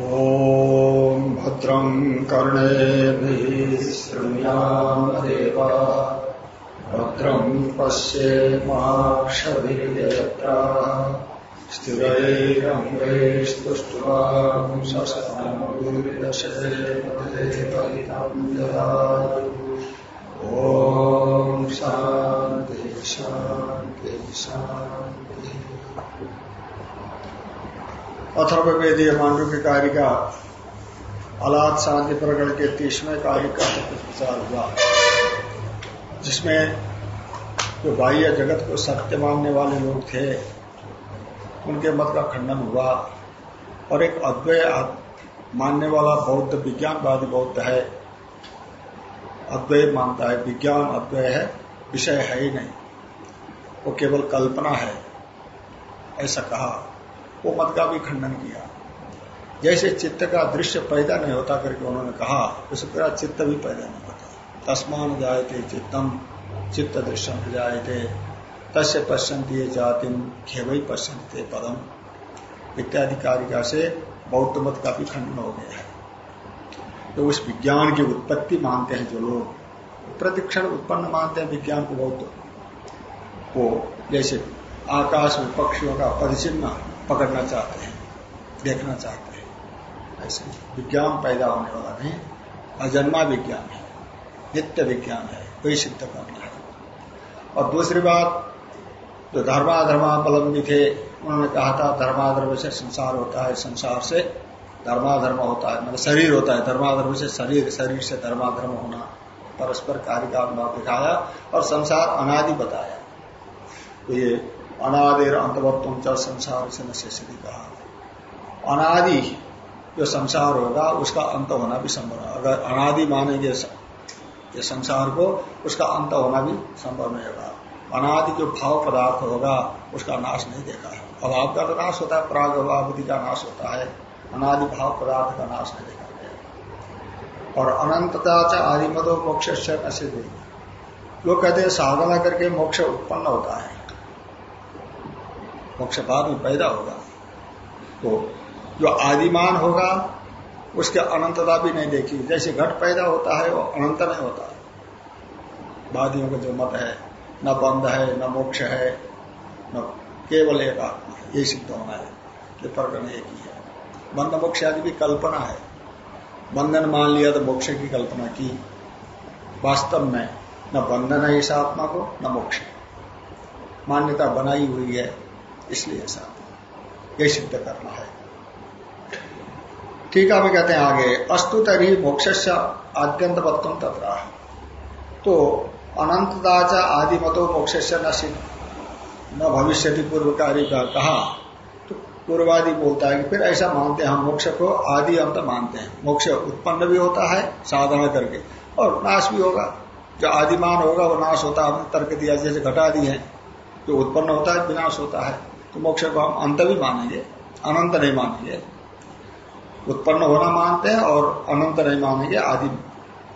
ॐ भद्रं कर्णेभिः शृणुयामदेवा भद्रं पश्येमाक्षभिर्यत्रा स्थिरैरङ्गैस्तुष्ट्वांशस्तमूर्दशेमदेवहितं ददातु। ॐ शान्ति शान्ति। अथर्वेदीय मांडू की कारिका अलाद शांति प्रकरण के तीसवें कार्य का प्रचार हुआ, जिसमें जो बाह्य जगत को सत्य मानने वाले लोग थे, उनके मत का खंडन हुआ। और एक अद्वय मानने वाला बौद्ध विज्ञानवादी बौद्ध है। अद्वैत मानता है, विज्ञान अद्वय है, विषय है ही नहीं, वो केवल कल्पना है, ऐसा कहा। वो मत का भी खंडन किया। जैसे चित्त का दृश्य पैदा नहीं होता करके उन्होंने कहा उसी तरह चित्त भी पैदा नहीं होता। तस्मान जाए थे चित्तम, चित्त दृश्य जाए थे तस्य पश्यंती जातिम खेवई पश्यंत पदम। इत्यादि कारिका से बौद्ध मत का भी खंडन हो गया है। तो उस विज्ञान की उत्पत्ति मानते हैं जो लोग। प्रतिक्षण उत्पन्न मानते हैं विज्ञान को बहुत वो जैसे आकाश में पक्षियों का परिचिन्न पकड़ना चाहते हैं, देखना चाहते हैं। ऐसे विज्ञान पैदा होने वाला नहीं, अजन्मा विज्ञान है, नित्य विज्ञान है वही सिद्ध करना है और दूसरी बात, जो धर्माधर्मावलंबी थे, उन्होंने कहा था, धर्माधर्म से संसार होता है, संसार से धर्माधर्म होता है मतलब शरीर होता है, धर्माधर्म से शरीर शरीर से धर्माधर्म होना, परस्पर कार्य का अनुभव दिखाया और संसार अनादि बताया। तो ये अनादिर अंतवत्व चल संसार से नशेषी कहा। अनादि जो संसार होगा, उसका अंत होना भी संभव है अगर अनादि मानेंगे ये संसार को, उसका अंत होना भी संभव नहीं होगा। अनादि जो भाव पदार्थ होगा, उसका नाश नहीं देखा है। अभाव का तो नाश होता है, प्राग अभावधि का नाश होता है। अनादि भाव पदार्थ का नाश नहीं देखा गया और अनंतता च आदि मदो मोक्ष से लोग कहते हैं, साधना करके मोक्ष उत्पन्न होता है। मोक्ष बाद में पैदा होगा। तो जो आदिमान होगा, उसके अनंतता भी नहीं देखी। जैसे घट पैदा होता है, वो अनंत नहीं होता। वादियों का जो मत है, न बंध है, न मोक्ष है, न केवल एक आत्मा है। ये सिद्ध होना है। ये प्रकरण एक ही है। बंध मोक्ष आदि भी कल्पना है। बंधन मान लिया तो मोक्ष की कल्पना की। वास्तव में न बंधन है इस आत्मा को, न मोक्ष मान्यता बनाई हुई है। इसलिए ऐसा। ये सिद्ध करना है। ठीक है हमें कहते हैं आगे। अस्तु तरी मोक्ष आद्यंत वत्तम तथा तो अनंतदाचा आदि मतो मोक्ष न न भविष्य पूर्वकारी का कहा। तो पूर्वादि बोलता है कि फिर ऐसा मानते हैं हम मोक्ष को आदि अंत मानते हैं। मोक्ष उत्पन्न भी होता है, साधना करके। और नाश भी होगा। जो आदिमान होगा, वो नाश होता है। हमने तर्क दिया, जैसे घटा दी है, जो उत्पन्न होता है, विनाश होता है। तो मोक्ष को हम अंत भी मानेंगे, अनंत नहीं मानेंगे। उत्पन्न होना मानते हैं और अनंत नहीं मानेंगे, आदि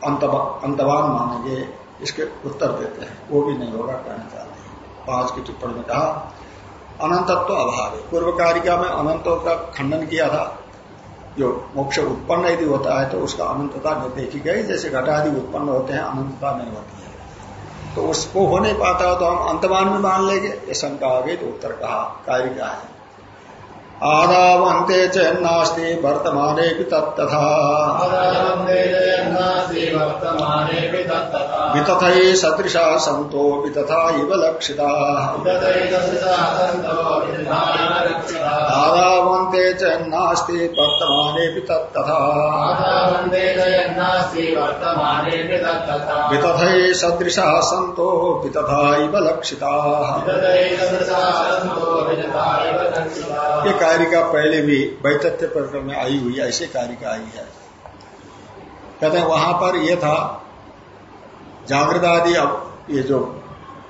अंतवान मानेंगे, इसके उत्तर देते हैं। वो भी नहीं होगा कहना चाहते हैं। पाँच की टिप्पणी में कहा, अनंतत्व तो अभाव है। पूर्व कारिका में अनंतों का खंडन किया था। जो मोक्ष उत्पन्न यदि होता है तो उसका अनंतता नहीं देखी गई जैसे घटादि उत्पन्न होते हैं, अनंतता नहीं होती है। तो उसको हो नहीं पाता तो हम अंतमान में मान लेंगे। ये शंका हो गई तो उत्तर कहा, कार्य क्या है? आदावंते चेन्नास्ति वर्तमाने भी तत्तथा वितथै सदृशा सन्तो वितथा इव लक्षिता। आदावन्ते चेन्नास्ति वर्तमाने भी तत्तथा वितथै सदृशा सन्तो वितथा इव लक्षिता। कारिका पहले भी वैतथ्य प्रकरण में आई हुई, ऐसे कारिका आई है। कहते हैं, वहाँ पर यह था, जागृत आदि अब ये जो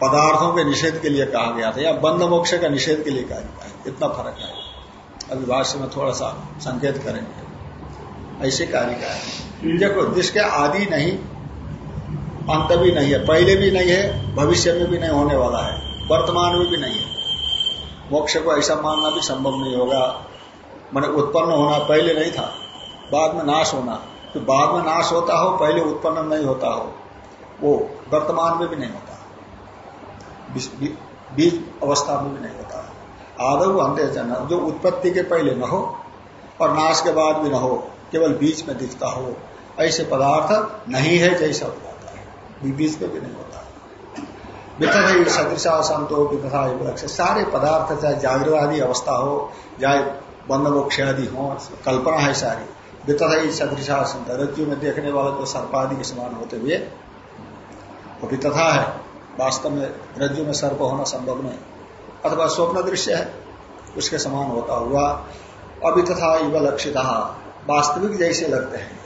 पदार्थों के निषेध के लिए कहा गया था, या बंद मोक्ष का निषेध के लिए कारिका है, इतना फ़र्क है। अभी भाष्य में थोड़ा सा संकेत करेंगे। ऐसे कारिका है। देखो, जिसके आदि नहीं, अंत भी नहीं है, पहले भी नहीं है, भविष्य में भी नहीं होने वाला है, वर्तमान में भी नहीं है। मोक्ष को ऐसा मानना भी संभव नहीं होगा। मैंने उत्पन्न होना पहले नहीं था, बाद में नाश होना। तो बाद में नाश होता हो, पहले उत्पन्न नहीं होता हो, वो वर्तमान में भी नहीं होता। बीज अवस्था में भी नहीं होता। आदव अंत्य जन, जो उत्पत्ति के पहले न हो और नाश के बाद भी न हो, केवल बीच में दिखता हो, ऐसे पदार्थ नहीं है जैसा जाता है। बीच में भी नहीं होता। वितथ सदृशा संतो वितथा लक्ष्य सारे पदार्थ चाहे जागृत आदि अवस्था हो चाहे बंद मोक्ष आदि हो, कल्पना है सारी। वितथ सदृशा संत रज्जु में देखने वाले जो सर्पादि के समान होते हुए, वो है। वास्तव में रज्जु में सर्प होना संभव नहीं। अथवा स्वप्न दृश्य है, उसके समान होता हुआ, अभी तथा इव लक्षित वास्तविक जैसे लगते हैं।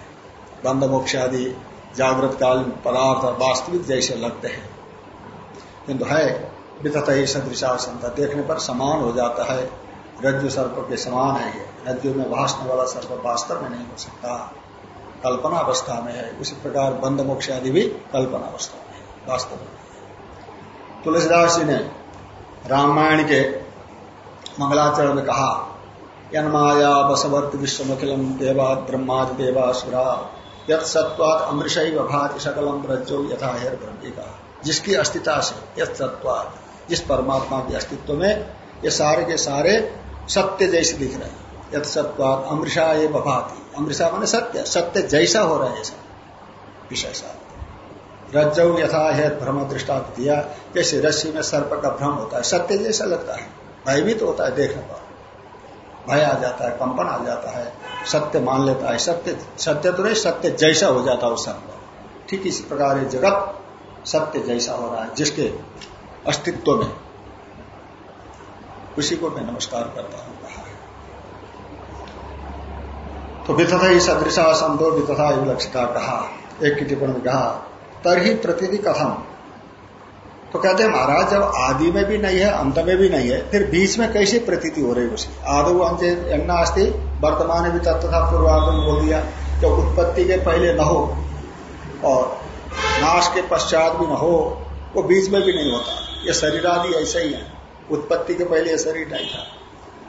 बंद मोक्ष आदि जागृत कालीन पदार्थ वास्तविक जैसे लगते हैं। किंतु है वितथ ही सदृशा संत देखने पर समान हो जाता है। रज्जु सर्प के समान है ये। रज्जु में भाषने वाला सर्प वास्तव में नहीं हो सकता। कल्पना अवस्था में है। उसी प्रकार बंद मोक्ष आदि भी कल्पना अवस्था में है। वास्तव में तुलसीदास जी ने रामायण के मंगलाचरण में कहा, यन माया बसवर्त विश्वमखिलम देवा ब्रह्माद देवासुरा यत सत्वात अमृष भाति सकलम रज्जो यथा हेर ब्रह्मी का जिसकी अस्तित्व से यत सत्वात जिस परमात्मा के अस्तित्व में ये सारे के सारे सत्य जैसे दिख रहे हैं। यथ सत्वात अमृषा ये बभाती। अमृषा मैंने सत्य सत्य जैसा हो रहा है सब विषय साथ रज्जु यथा है भ्रम दृष्टांत दिया, जैसे रस्सी में सर्प का भ्रम होता है, सत्य जैसा लगता है। भयभीत तो होता है, देखने पर। भय आ जाता है, कंपन आ जाता है, सत्य मान लेता है, सत्य सत्य तो नहीं, सत्य जैसा हो जाता है उस सर्प ठीक इसी प्रकार जगत सत्य जैसा हो रहा है, जिसके अस्तित्व में उसी को मैं नमस्कार करता हूँ। तो वितथा ही सदृशा संतो वितथा लक्षिता कहा, एक की टिप्पणी में कहा, तरही प्रतीति कथम। तो कहते हैं, महाराज, जब आदि में भी नहीं है, अंत में भी नहीं है, फिर बीच में कैसी प्रतीति हो रही उसकी आदो अंत अस्थि वर्तमान भी तत्था पूर्वागम बोल दिया, जब उत्पत्ति के पहले न हो, और नाश के पश्चात भी न हो, वो बीच में भी नहीं होता। ये शरीर आदि ऐसा ही है। उत्पत्ति के पहले ये शरीर नहीं था।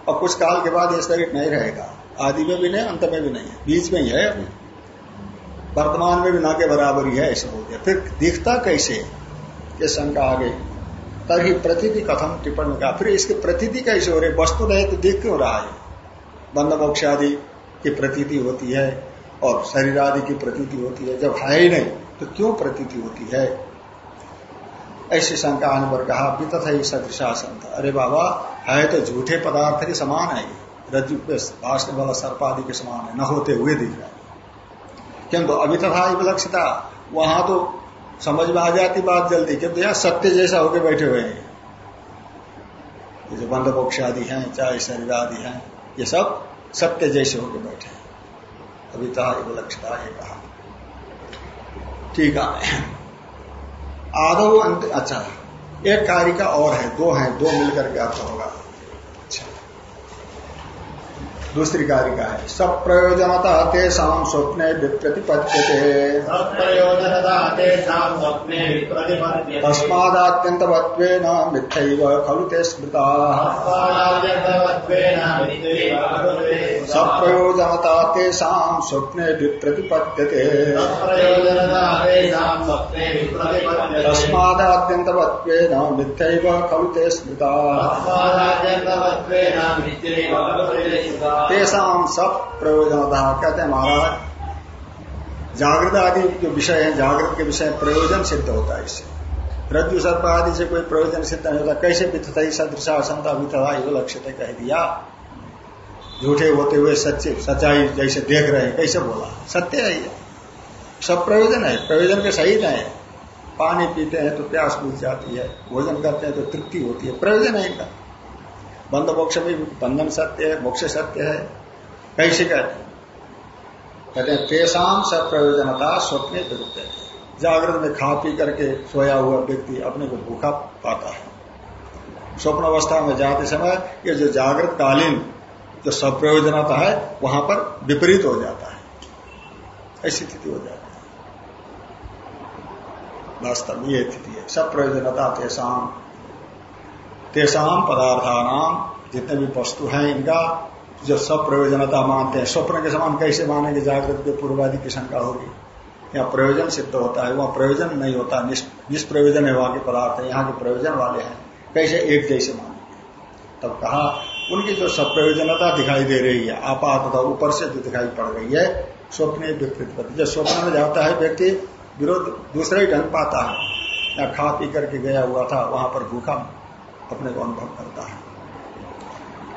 और कुछ काल के बाद ये शरीर नहीं रहेगा। आदि में भी नहीं, अंत में भी नहीं है। बीच में ही है। अभी वर्तमान में भी ना के बराबर ही है, ऐसा हो। गया फिर दिखता कैसे? ये शंका आ गई। तभी प्रतीति कथम टिप्पणी का फिर इसकी प्रतीति कैसे हो रही वस्तु नहीं तो दिख क्यों रहा है? बंद मोक्ष आदि की प्रतीति होती है और शरीर आदि की प्रतीति होती है, जब है ही नहीं। तो क्यों प्रतीति होती है? ऐसी शंका पर कहा वितथ ही सदृशासन अरे बाबा, है तो झूठे पदार्थ के समान है। रज्जु भाषण वाला सर्प आदि के समान है। न होते हुए दिख रहा है। किंतु अभी तथा विलक्षिता वहाँ तो समझ में आ जाती बात जल्दी। किंतु यहाँ सत्य जैसा होके बैठे हुए हैं। ये जो मोक्ष आदि हैं, चाहे शरीर आदि हैं, ये सब सत्य जैसे होके बैठे हैं। अभी विलक्षिता ये कहा। ठीक है। आदो अंत अच्छा एक कार्य का और है, दो है, दो मिलकर के अर्थ होगा। दूसरी कारिका है। सब प्रयोजनता तेषाम स्वप्ने विप्रतिपद्यते। तस्मादात्यन्तवत्वेन मिथ्यैव खलु ते स्मृता। सप्रयोजनता तेषाम स्वप्ने विप्रतिपद्यते। तस्मादात्यन्तवत्वेन मिथ्यैव खलु ते स्मृता। तेसाम सब प्रयोजनता। कहते हैं महाराज, जागृत आदि जो विषय है, जागृत के विषय प्रयोजन सिद्ध होता है इससे। रज्जु, सर्प आदि से कोई प्रयोजन सिद्ध नहीं होता। कैसे वित्त सदृशा असंता वितथा लक्ष्य कह दिया। झूठे होते हुए सच्चे, सच्चाई जैसे देख रहे हैं, कैसे बोला? सत्य है ये। सब प्रयोजन है, प्रयोजन के सही है। पानी पीते हैं तो प्यास बुझ जाती है, भोजन करते हैं तो तृप्ति होती है। प्रयोजन है इनका। बंद मोक्ष में बंधन सत्य है, मोक्ष सत्य है। कैसे कहते कहते हैं, तेसाम सब प्रयोजनता स्वप्न विरुद्ध है। जागृत में खा पी करके सोया हुआ व्यक्ति अपने को भूखा पाता है। स्वप्न अवस्था में जाते समय ये जो जागृत कालीन जो सब प्रयोजनता है, वहाँ पर विपरीत हो जाता है। ऐसी स्थिति हो जाती है। वास्तव में ये स्थिति है। सब प्रयोजनता तेसाम तेसाम पदार्थानाम जितने भी वस्तु हैं इनका जो सब प्रयोजनता मानते हैं, स्वप्न के समान कैसे मानेंगे? जागृत के पूर्वादि की शंका होगी। यहाँ प्रयोजन सिद्ध होता है, वहाँ प्रयोजन नहीं होता। निष्प्रयोजन है वहाँ के पदार्थ है यहाँ के प्रयोजन वाले हैं। कैसे एक जैसे मानेंगे? तब कहा, उनकी जो सब प्रयोजनता दिखाई दे रही है, आपात ऊपर से जो दिखाई पड़ रही है, स्वप्न विकृत जब स्वप्न में जाता है व्यक्ति, विरोध दूसरा ही ढंग पाता है। या खा पी करके गया हुआ था, वहाँ पर भूखा अपने को अनुभव करता है।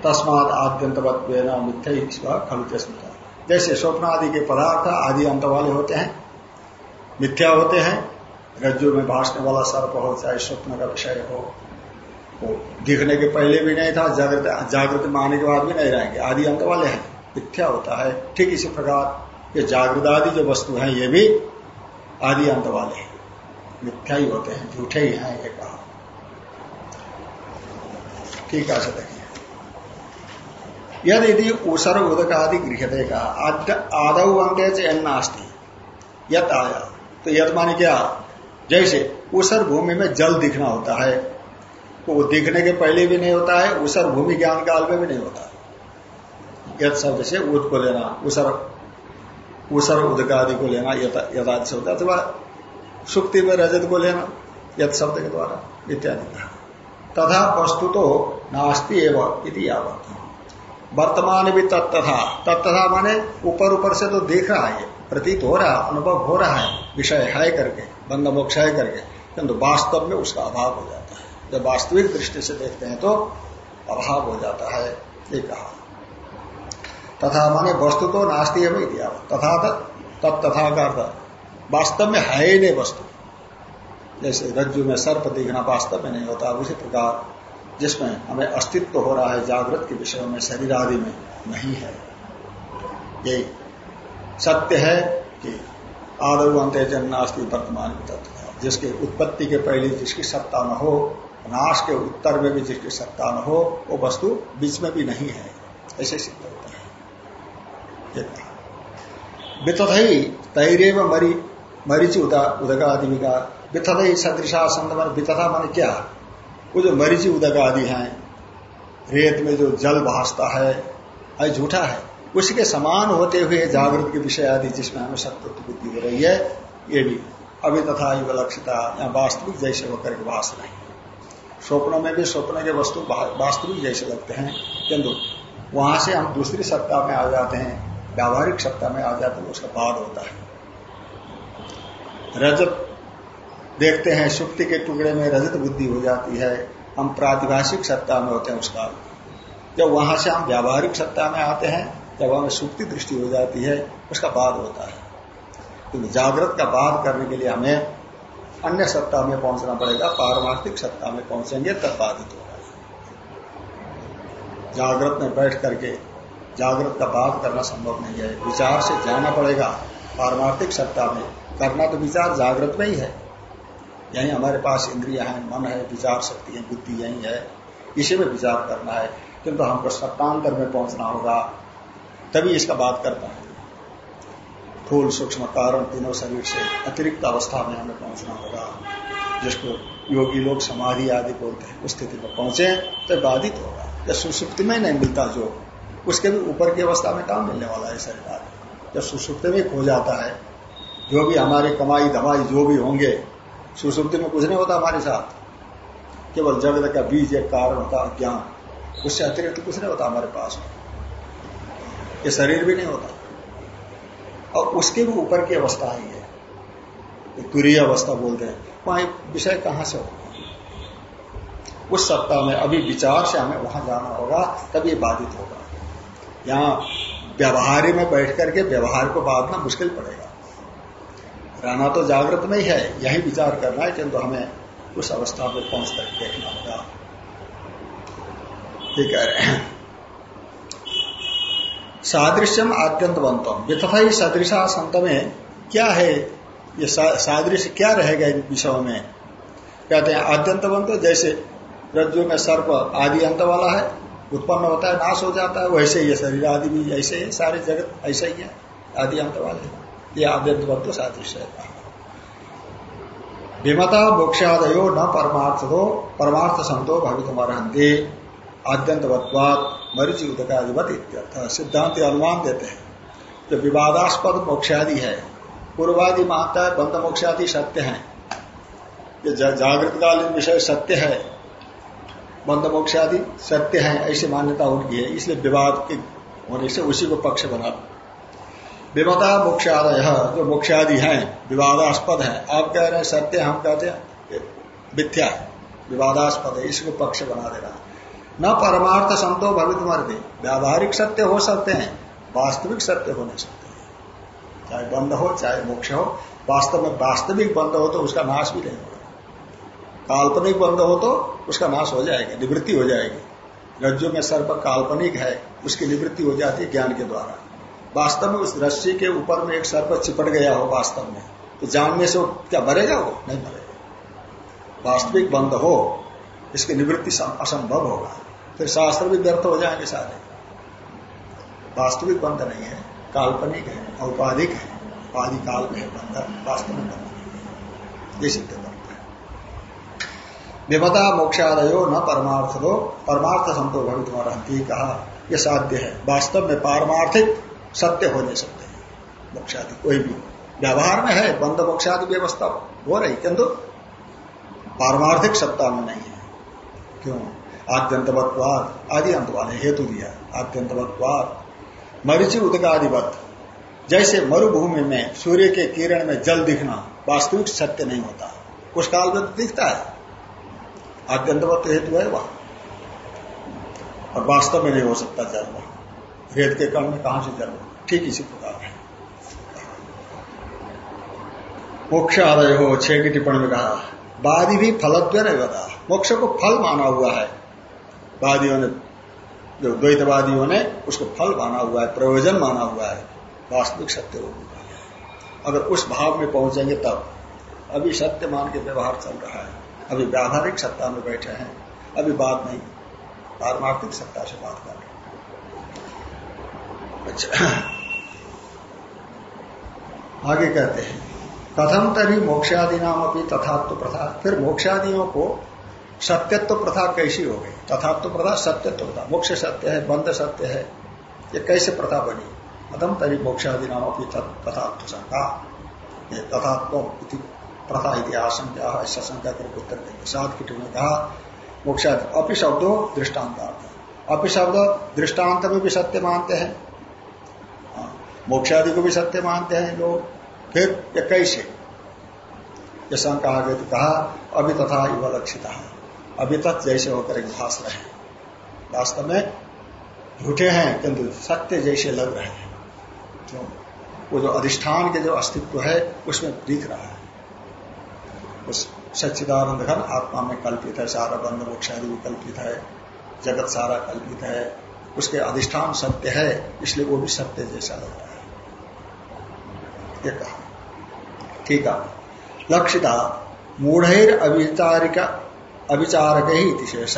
तस्मात आद्यंतवत मिथ्या खलुते स्मृता। जैसे स्वप्न आदि के पदार्थ आदि अंत वाले होते हैं, मिथ्या होते हैं, रज्जु में भाषने वाला सर्प हो, चाहे स्वप्न का विषय हो, वो दिखने के पहले भी नहीं था, जागृत जागृत में आने के बाद भी नहीं रहेंगे। आदि अंत वाले हैं, मिथ्या होता है। ठीक इसी प्रकार, ये जागृत आदि जो वस्तु है, ये भी आदि अंत वाले हैं। मिथ्या ही होते हैं, झूठे ही हैं, ये कहा। ठीक है देखिए यदि यदि उसर उदक आदि गृहते का आदव अंत नास्ती। यत आया। तो यद माने क्या? जैसे उसर भूमि में जल दिखना होता है तो वो दिखने के पहले भी नहीं होता है उसर भूमि ज्ञान काल में भी नहीं होता यद शब्द से उद को लेना उसर उसर उदक आदि को लेना यदादि शब्द, अथवा सुक्ति में रजत को लेना यद शब्द के द्वारा, इत्यादि कहा। तथा वस्तु तो नास्ती एवं इति वर्तमान भी तत्था तत्था माने ऊपर ऊपर से तो देख रहा है, प्रतीत हो रहा है अनुभव हो रहा है, विषय है करके बंद मोक्ष है करके, किंतु वास्तव में उसका अभाव हो जाता है। जब वास्तविक दृष्टि से देखते हैं तो अभाव हो जाता है, ये कहा। तथा माने वस्तु तो नास्ती है तथा तत्था का अर्थ, वास्तव में है ही नहीं वस्तु। जैसे रज्जु में सर्प दिखना वास्तव में नहीं होता। उसी प्रकार जिसमें हमें अस्तित्व हो रहा है, जागृत के विषय में, शरीर आदि में नहीं है। ये सत्य है कि आदव अंत जन्नास्ति वर्तमान तत्व जिसके उत्पत्ति के पहले जिसकी सत्ता न हो, नाश के उत्तर में भी जिसकी सत्ता न हो, वो वस्तु बीच में भी नहीं है। ऐसे सिद्ध होता है। ही तैरेव मरी, मरीची उदा उदगा आदि का विथत ही सदृशा संत मन वितथा मन क्या? वो जो मरीची उदक आदि है, रेत में जो जल भासता है अरे झूठा है। उसके समान होते हुए जागृत के विषय आदि जिसमें हमें सत्य बुद्धि हो रही है, ये भी। अभी तथा लक्षिता या वास्तविक जैसे होकर के वास नहीं। स्वप्नों में भी स्वप्न के वस्तु वास्तविक जैसे लगते हैं। किंतु वहाँ से हम दूसरी सत्ता में आ जाते हैं, व्यावहारिक सत्ता में आ जाते हैं, उसका बाद होता है। रजत देखते हैं सुक्ति के टुकड़े में रजत बुद्धि हो जाती है। हम प्रातिभाषिक सत्ता में होते हैं उसका। जब वहाँ से हम व्यावहारिक सत्ता में आते हैं, जब हमें सुक्ति दृष्टि हो जाती है, उसका बाद होता है। तो जागृत का बाद करने के लिए हमें अन्य सत्ता में पहुँचना पड़ेगा, पारमार्थिक सत्ता में पहुँचेंगे, तब बाधित होगा। जागृत में बैठ करके जागृत का बाद करना संभव नहीं है। विचार से जाना पड़ेगा, पारमार्थिक सत्ता में। करना तो विचार जागृत में ही है। यही हमारे पास इंद्रिया है, मन है, विचार शक्ति है, बुद्धि यही है, इसी में विचार करना है, किंतु हमको सत्तांतर में पहुँचना होगा, तभी इसका बात करता है। फूल, सूक्ष्म, कारण तीनों शरीर से अतिरिक्त अवस्था में हमें पहुँचना होगा, जिसको योगी लोग समाधि आदि बोलते हैं। उस स्थिति में पहुँचे तो बाधित होगा। जब सुसुप्ति में नहीं मिलता जो, उसके भी ऊपर की अवस्था में काम मिलने वाला है शरीर जब सुसुप्ति में खो जाता है, जो भी हमारे कमाई धमाई जो भी होंगे सुसुप्ति में कुछ नहीं होता हमारे साथ। केवल जगत का बीज एक कारण होता, ज्ञान। उससे अतिरिक्त कुछ नहीं होता हमारे पास ये शरीर भी नहीं होता। और उसके भी ऊपर की अवस्था ही है। तुरीय अवस्था बोलते हैं। वहाँ विषय कहाँ से होगा? उस सत्ता में अभी विचार से हमें वहाँ जाना होगा, तभी बाधित होगा। यहाँ व्यवहार में बैठ करके व्यवहार को बांधना मुश्किल पड़ेगा। रहना तो जागृत में ही है यही विचार करना है किंतु हमें उस अवस्था में पहुँच कर देखना होगा। ठीक है हैं। सादृश्यम आद्यंतवंतम। वितथा ही सदृशा संत में क्या है? ये सादृश्य क्या रहेगा इन विषयों में? कहते हैं, आद्यंतवंत जैसे रज्जु में सर्प आदि अंत वाला है, उत्पन्न होता है, नाश हो जाता है, वैसे ये शरीर आदि भी ऐसे ही, सारे जगत ऐसा ही है, आदि अंत वाले। ये आद्यंतवत्व सादृश्य है। विमता मोक्षादयो न परमार्थ दो परमार्थ संतो भवित अर्हंती आद्यंतवत्वाद मरिचि उदकाधिपत इत्यर्थ। सिद्धांत अनुमान देते हैं। जो विवादास्पद मोक्षादि है, पूर्वादि मानता है, बंद मोक्षादि सत्य है। ये जागृतकालीन विषय सत्य है, बंद मोक्षादि सत्य है, ऐसी मान्यता उनकी है। इसलिए विवाद के होने से उसी को पक्ष बना विमता मोक्षादय, जो मोक्षादि हैं, विवादास्पद है। आप कह रहे हैं सत्य, हम कहते हैं मिथ्या, विवादास्पद है, इसको पक्ष बना देना न परमार्थ संतो भवित मर्दी व्यावहारिक सत्य हो सकते हैं, वास्तविक सत्य हो नहीं सकते चाहे बंद हो, चाहे मोक्ष हो, वास्तव में वास्तविक बंद हो तो उसका नाश भी नहीं होगा। काल्पनिक बंद हो तो उसका नाश हो जाएगा, निवृत्ति हो जाएगी। रज्जु में सर्प काल्पनिक है, उसकी निवृत्ति हो जाती है ज्ञान के द्वारा। वास्तव में उस रस्सी के ऊपर में एक सर्प चिपट गया हो वास्तव में तो जानने से क्या मरेगा वो? नहीं मरेगा। वास्तविक बंद हो, इसकी निवृत्ति असंभव होगा। फिर शास्त्र भी व्यर्थ हो जाएँगे सारे। वास्तविक बंध नहीं है, काल्पनिक है, औपाधिक है। उपाधि काल में बंध वास्तव में बंध ये सिद्ध करता है। विपदा मोक्षादयो न परमार्थ दो परमार्थ संतो भवित रहती कहा यह साध्य है। वास्तव में पारमार्थिक सत्य हो नहीं सकते। मोक्षादि कोई भी। व्यवहार में है, बंद मोक्षादि व्यवस्था हो रही, किंतु पारमार्थिक सत्ता में नहीं है। क्यों? आद्यंतवत्वाद, आदि अंत वाले हेतु दिया, आद्यंतवत्वाद। मरीचि उदकादिवत जैसे मरुभूमि में सूर्य के किरण में जल दिखना वास्तविक सत्य नहीं होता उस काल में दिखता है। आद्यंतवत हेतु है वह। और वास्तव में नहीं हो सकता जन्म। रेत के कण में कहा से जन्म? ठीक इसी प्रकार। है मोक्ष आदय हो छह की टिप्पणी में कहा वादी भी फलत्व नहीं बता। मोक्ष को फल माना हुआ है। वादियों ने, जो द्वैतवादियों ने, उसको फल माना हुआ है, प्रयोजन माना हुआ है, वास्तविक सत्य हो अगर उस भाव में पहुँचेंगे तब, अभी सत्य मान के व्यवहार चल रहा है। अभी व्यावहारिक सत्ता में बैठे हैं। अभी बात नहीं, पारमार्थिक सत्ता से बात कर रहे अच्छा आगे कहते हैं कथम तभी मोक्षादि नाम अभी तथात्व प्रथा। फिर मोक्षादियों को सत्यत्व प्रथा कैसी हो गई? तथात्व प्रथा, सत्यत्व प्रथा। मोक्ष सत्य है बंद सत्य है, ये कैसे प्रथा बनी? कथम तरी मोक्षादि नाम अपनी तथात्व शंका तथात्व प्रथा इतिहास ऐसा शंका करके उत्तर देंगे। सात की ने कहा मोक्षादि अपि शब्दों दृष्टांत अपि शब्द दृष्टांत में भी सत्य मानते हैं हाँ, मोक्षादि को भी सत्य मानते हैं लोग। फिर ये कैसे? ये शंका आगे तो कहा अभी तथा युवा लक्षित। अभी तक जैसे होकर एक भाष रहे वास्तव में झूठे हैं किंतु सत्य जैसे लग रहे हैं। क्यों वो जो अधिष्ठान के जो अस्तित्व है उसमें दिख रहा है। उस सच्चिदानंद घन आत्मा में कल्पित है सारा बंद मोक्षादि भी कल्पित है जगत सारा कल्पित है। उसके अधिष्ठान सत्य है इसलिए वो भी सत्य जैसा लग रहा है। ये कहा ठीक है। लक्षिता मूढ़ अभिचारिका अभिचारक ही शेष।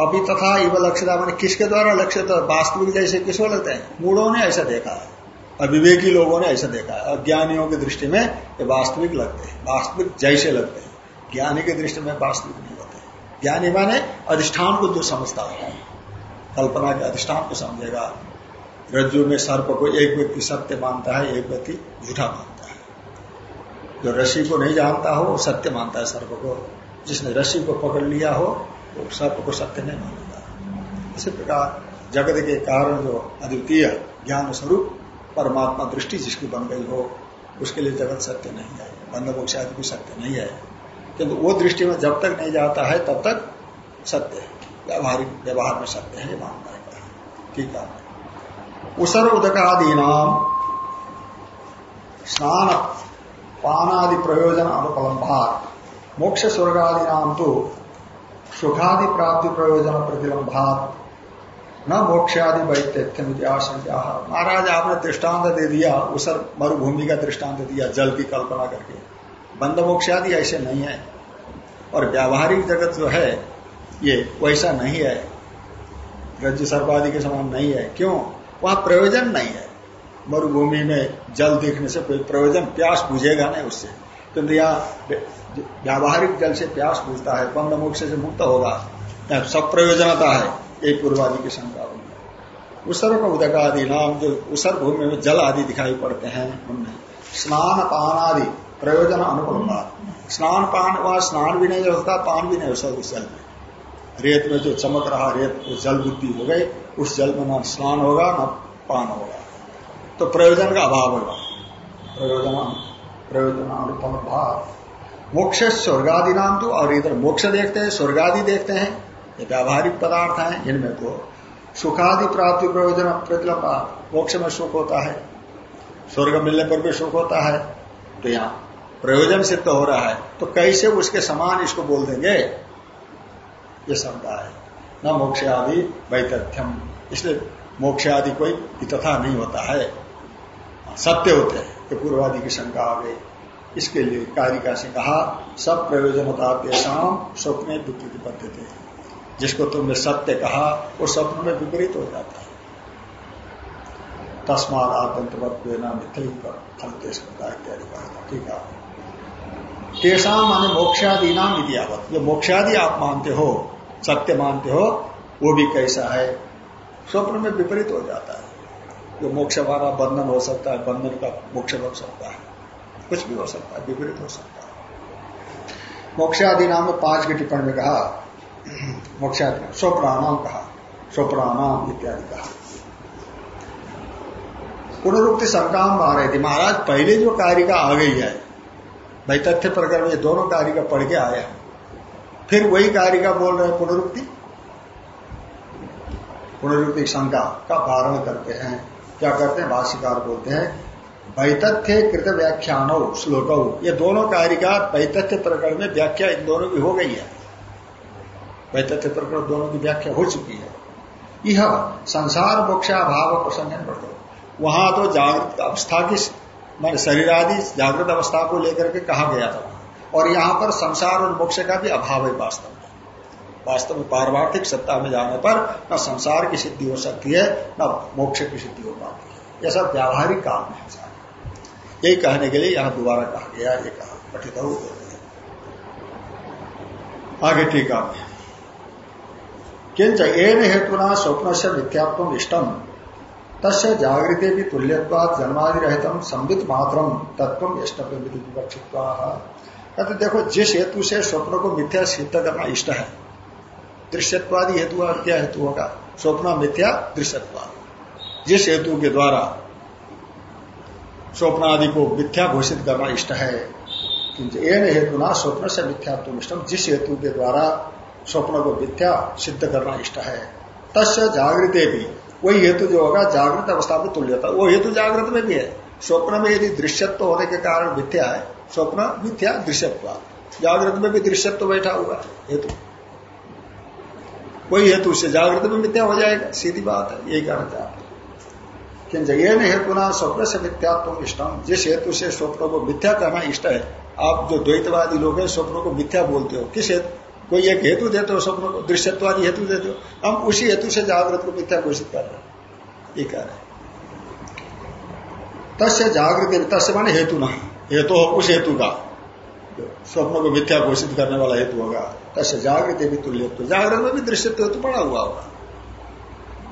अभी तथा इव लक्ष्यता मैंने किसके द्वारा लक्ष्य तो वास्तविक जैसे किसको लगते हैं? मूढ़ों ने ऐसा देखा है। अविवेकी लोगों ने ऐसा देखा है। अज्ञानियों की दृष्टि में ये वास्तविक लगते हैं। वास्तविक जैसे लगते हैं। ज्ञानी की दृष्टि में वास्तविक नहीं होते ज्ञानी माने अधिष्ठान को जो समझता है। कल्पना के अधिष्ठान को समझेगा। रज्जु में सर्प को एक व्यक्ति सत्य मानता है, एक व्यक्ति झूठा मानता है। जो ऋषि को नहीं जानता हो, वो सत्य मानता है सर्प को। जिसने रस्सी को पकड़ लिया हो, वो सर्प को सत्य नहीं मानता इसी प्रकार जगत के कारण जो अद्वितीय ज्ञान स्वरूप परमात्मा दृष्टि जिसकी बन गई हो, उसके लिए जगत सत्य नहीं है। बंध आदि भी सत्य नहीं है। किंतु वो दृष्टि में जब तक नहीं जाता है, तब तक सत्य है। व्यावहारिक व्यवहार में सत्य है, ये मानता है। ठीक है। उसर उदकादि नाम स्नान पानादि प्रयोजन अनुपलम्भार मोक्ष स्वर्ग आदि नाम तो सुखादि प्राप्ति प्रयोजन प्रतिलंभात न मोक्ष आदि वैत्यर्थ्य आशंका महाराज, आपने दृष्टांत दे दिया, उस मरुभूमि का दृष्टांत दिया, जल की कल्पना करके। बंद मोक्ष आदि ऐसे नहीं है। और व्यावहारिक जगत जो है, ये वैसा नहीं है। रज्जु सर्पादि के समान नहीं है। क्यों? वहाँ प्रयोजन नहीं है। मरुभूमि में जल देखने से कोई प्रयोजन प्यास बुझेगा नहीं उससे। किंतु यहाँ व्यावहारिक जल से प्यास बुझता है, बंद मोक्ष से मुक्त होगा। सब प्रयोजनता है यही पूर्वादि की शंका उनमें उसर्ग उदक आदि नाम जो उसर भूमि में जल आदि दिखाई पड़ते हैं, उनमें स्नान पान आदि, प्रयोजन अनुपम स्नान पान, वहाँ स्नान भी नहीं होता पान भी नहीं हो सकता उस जल में। रेत में जो चमक रहा, रेत वो जल बुद्धि हो गई उस जल में न स्नान होगा, न पान होगा। तो प्रयोजन का अभाव होगा। प्रयोजन प्रयोजन भाव मोक्ष स्वर्गादि नाम तो और इधर मोक्ष देखते हैं, स्वर्गादि देखते हैं। ये व्यावहारिक पदार्थ हैं, इनमें तो सुखादि प्राप्ति प्रयोजन प्रतिलंबा मोक्ष में सुख होता है। स्वर्ग मिलने पर भी सुख होता है। तो यहाँ प्रयोजन सिद्ध हो रहा है। तो कैसे उसके समान इसको बोल देंगे? ये शंका है न मोक्ष आदि वैतथ्यम। इसलिए मोक्ष आदि कोई तथा नहीं होता है। सत्य होते हैं कि पूर्वादि की शंका आ गई। इसके लिए कारिका से कहा, सब प्रयोजनता देशाम स्वप्न विपरीत पद्धति। जिसको तुमने सत्य कहा, वो स्वप्न में विपरीत हो जाता है। तस्माद आतंत्रवत मिथ्य फल इत्यादि कहा ठीक है। तेषा माने मोक्षादि नाम इतिहावत जो मोक्षादि आप मानते हो, सत्य मानते हो, वो भी कैसा है? स्वप्न में विपरीत हो जाता है। जो मोक्ष वाला बंधन हो सकता है, बंधन का मोक्ष बन सकता है। कुछ भी हो सकता है, विपरीत हो सकता है। मोक्षादि नाम में पाँच की टिप्पणी में कहा मोक्षादि स्वप्राणाम कहा स्वप्राणाम इत्यादि कहा। पुनरुक्ति शंका आ रही थी। महाराज, पहले जो कार्य का आ गई है भाई तथ्य प्रकरण में दोनों कारिका पढ़ के आया फिर वही कार्य का बोल रहे पुनरुक्ति? पुनरुक्ति शंका का वारण करते हैं। क्या करते हैं? भाष्यकार बोलते हैं वैतथ्य कृत व्याख्यान श्लोक। ये दोनों कारिका वैतथ्य प्रकरण में व्याख्या इन दोनों की हो गई है। वैतथ्य प्रकरण दोनों की व्याख्या हो चुकी है। यह संसार मोक्षाभाव प्रसंग वहाँ तो जागृत अवस्था की मान शरीर आदि जागृत अवस्था को लेकर के कहा गया था। और यहाँ पर संसार और मोक्ष का भी अभाव है वास्तव में। वास्तव में पारमार्थिक सत्ता में जाने पर न संसार की सिद्धि हो सकती है, न मोक्ष की सिद्धि हो पाती है। यह सब व्यावहारिक काम है यही कहने के लिए यहाँ दोबारा कहा गया, ये कहा, पठित हो आगे टीका में। किंच एन हेतुना स्वप्न से मिथ्यात्व इष्टम। तस्य जागृति भी तुल्यवाद जन्मादि रहतम संबित मात्रम तत्व इष्टव्य कहते देखो, जिस हेतु से स्वप्न को मिथ्या सिद्ध करना इष्ट है, दृश्यत्वादी हेतु क्या हेतु होगा स्वप्न मिथ्या, दृश्यत्वाद। जिस हेतु के द्वारा स्वप्न आदि को मिथ्या घोषित करना इष्ट है एन हेतु ना स्वप्न से मिथ्यात्व इष्टम। जिस हेतु के द्वारा स्वप्न को मिथ्या सिद्ध करना इष्ट है, तस्य जागृति भी वही हेतु जो होगा, जागृत अवस्था में तुल्यता वो हेतु जागृत में भी है। स्वप्न में यदि दृश्यत्व होने के कारण मिथ्या है, स्वप्न मिथ्या दृश्यत्व। जागृत में भी दृश्यत्व बैठा हुआ हेतु। वही हेतु से जागृत में मिथ्या हो जाएगा, सीधी बात है, यही कहना चाहते किंतु ये हेतु ना स्वप्न से मिथ्यात्व इष्टम जिस हेतु से स्वप्न को मिथ्या करना इष्ट है, आप जो द्वैतवादी लोग हैं, स्वप्नों को मिथ्या बोलते हो। किस हेतु? कोई एक हेतु देते हो स्वप्न को, दृश्यत्वादी हेतु देते हो, हम उसी हेतु से जागृत को मिथ्या घोषित कर रहे ये कह रहे तस्य जागृत, तस्य माने हेतु ना, हेतु हो, उस हेतु का। स्वप्न को मिथ्या घोषित करने वाला हेतु होगा, तस्य जागृत भी तुल्य तो जागृत में भी दृश्यत्व हेतु पड़ा हुआ होगा।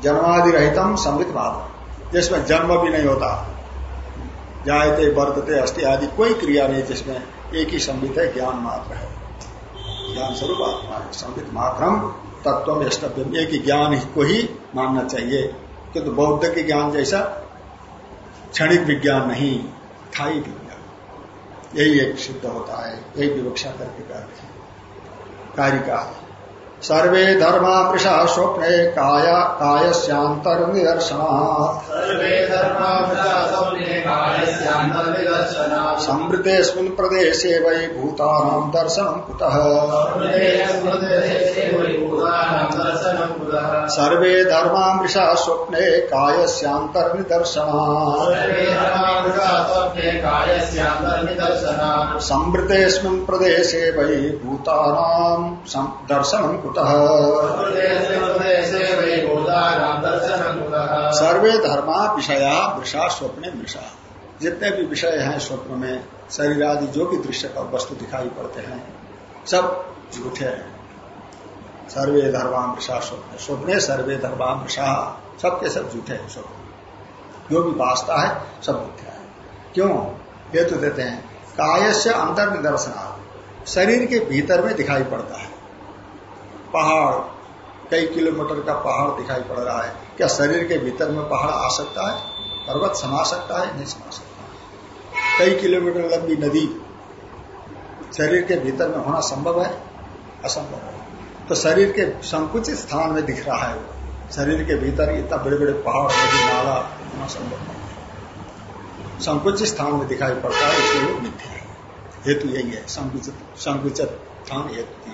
जन्मादि रहितम समृद्ध भाव जिसमें जन्म भी नहीं होता, जायते, वर्तते, अस्थि आदि कोई क्रिया नहीं, जिसमें एक ही संबित है, ज्ञान मात्र है। ज्ञान स्वरूप आत्मा है संबित मात्रम तत्व यष्टव्यम। एक ज्ञान को ही मानना चाहिए। किंतु बौद्ध के ज्ञान जैसा क्षणिक विज्ञान नहीं, स्थायी विज्ञान। यही एक सिद्ध होता है, यही विवक्षा करके कहते हैं। कार्य का सर्वे धर्मा वृषा स्वप्ने काया कायस्यांतर संवृतेस्मिन् प्रदेशे वै भूतानां दर्शनं कुतः? सर्वे धर्मा वृषा स्वप्ने कायस्यांतर संवृतेस्मिन् प्रदेशे वै भूतानां दर्शनं कुतः? सर्वे धर्मा विषया वृषा स्वप्ने वृषा जितने भी विषय हैं स्वप्न में, शरीर आदि जो भी दृश्य का वस्तु दिखाई पड़ते हैं, सब झूठे हैं। सर्वे धर्माम विषा स्वप्न। स्वप्ने सर्वे धर्माम विषा सबके सब झूठे हैं स्वप्न जो भी वास्ता है, सब मिथ्या है। क्यों? हेतु देते हैं। काय से अंतर निदर्शना शरीर के भीतर में दिखाई पड़ता है। पहाड़, कई किलोमीटर का पहाड़ दिखाई पड़ रहा है। क्या शरीर के भीतर में पहाड़ आ सकता है? पर्वत समा सकता है? नहीं समा सकता। कई किलोमीटर लंबी नदी शरीर के भीतर में होना संभव है? असंभव है। तो शरीर के संकुचित स्थान में दिख रहा है वो। शरीर के भीतर इतना बड़े बड़े पहाड़, नदी, नाला होना संभव नहीं संकुचित स्थान में दिखाई पड़ता है, इसलिए मिथ्या है। हेतु यही है, संकुचित संकुचित स्थान हेतु।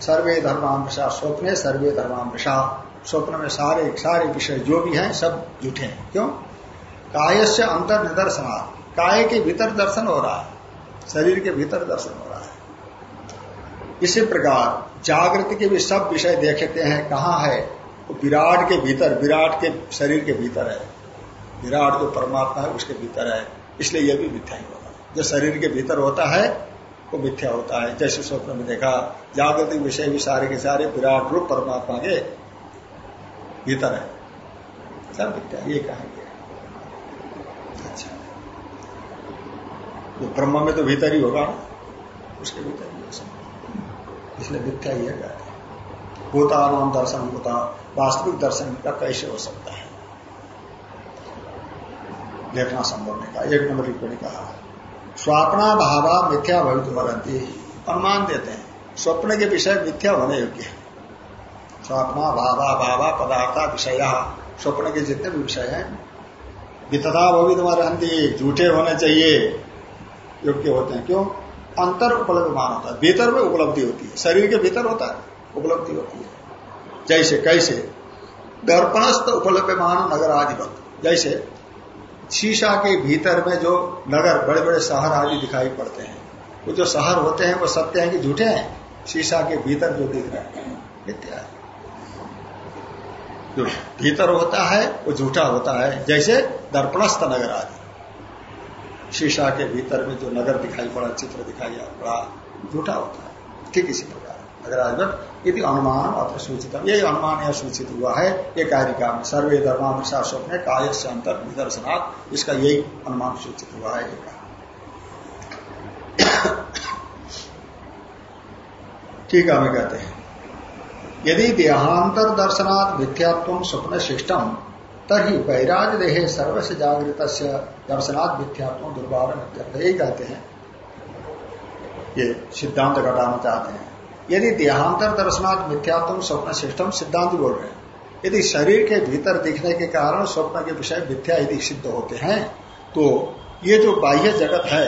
सर्वे धर्मांशा, स्वप्न सर्वे धर्मांशा। स्वप्न में सारे सारे विषय जो भी हैं, सब झूठे हैं। क्यों? काय से अंतर निदर्शना काय के भीतर दर्शन हो रहा है। शरीर के भीतर दर्शन हो रहा है। इसी प्रकार, जागृति के भी सब विषय देखते हैं, कहाँ है? वो तो विराट के भीतर, विराट के शरीर के भीतर है। विराट जो परमात्मा है, उसके भीतर है। इसलिए यह भी मिथ्या ही होगा जो शरीर के भीतर होता है वो मिथ्या होता है। जैसे स्वप्न में देखा जागृतिक विषय भी सारे के सारे विराट रूप परमात्मा के भीतर है। सब मिथ्या, ये कहेंगे अच्छा। जो ब्रह्म में तो भीतर ही होगा उसके भीतर ही है इसलिए मिथ्या ही है कहते होता नाम दर्शन होता, वास्तविक दर्शन का कैसे हो सकता है? देखना संभव नहीं कहा एक नंबर टिप्पणी कहा। स्वापना भावा मिथ्या भवित वरंती अनुमान देते हैं। स्वप्न के विषय मिथ्या होने योग्य है। स्वात्मा भावा भावा पदार्था विषय। स्वप्न के जितने भी विषय हैं वितथा भवित वरंती झूठे होने चाहिए योग्य होते हैं। क्यों? अंतर उपलब्ध मान होता है। भीतर में उपलब्धि होती है। शरीर के भीतर होता है उपलब्धि होती है। जैसे कैसे दर्पणस्थ उपलब्ध मान नगर आदिवत जैसे शीशा के भीतर में जो नगर बड़े बड़े शहर आदि दिखाई पड़ते हैं। वो जो शहर होते हैं, वो सत्य है कि झूठे हैं? शीशा के भीतर जो दिख रहे हैं। मिथ्या जो भीतर होता है, वो झूठा होता है। जैसे दर्पणस्थ नगर आदि। शीशा के भीतर में जो नगर दिखाई पड़ा, चित्र दिखाई पड़ा झूठा होता है। ठीक इसी प्रकार। अगर आज यदि अनुमान अत्र सूचित यही अनुमान यह सूचित हुआ है, ये कार्य में, सर्वे धर्मानुसार स्वप्न काय से अंतर निदर्शनाथ इसका यही अनुमान सूचित हुआ है ठीक है, हमें कहते हैं। यदि देहांतर दर्शनात् मिथ्यात्व स्वप्न शिष्टम तरी वैराज देहे सर्वस्व जागृत दर्शनात् मिथ्यात्व दुर्भाव यही कहते हैं। ये सिद्धांत घटाना चाहते हैं। यदि देहांतर दर्शनाथ मिथ्यात्म स्वप्न श्रेष्ठम सिद्धांत बोल रहे हैं। यदि शरीर के भीतर दिखने के कारण स्वप्न के विषय मिथ्या यदि सिद्ध होते हैं तो ये जो बाह्य जगत है,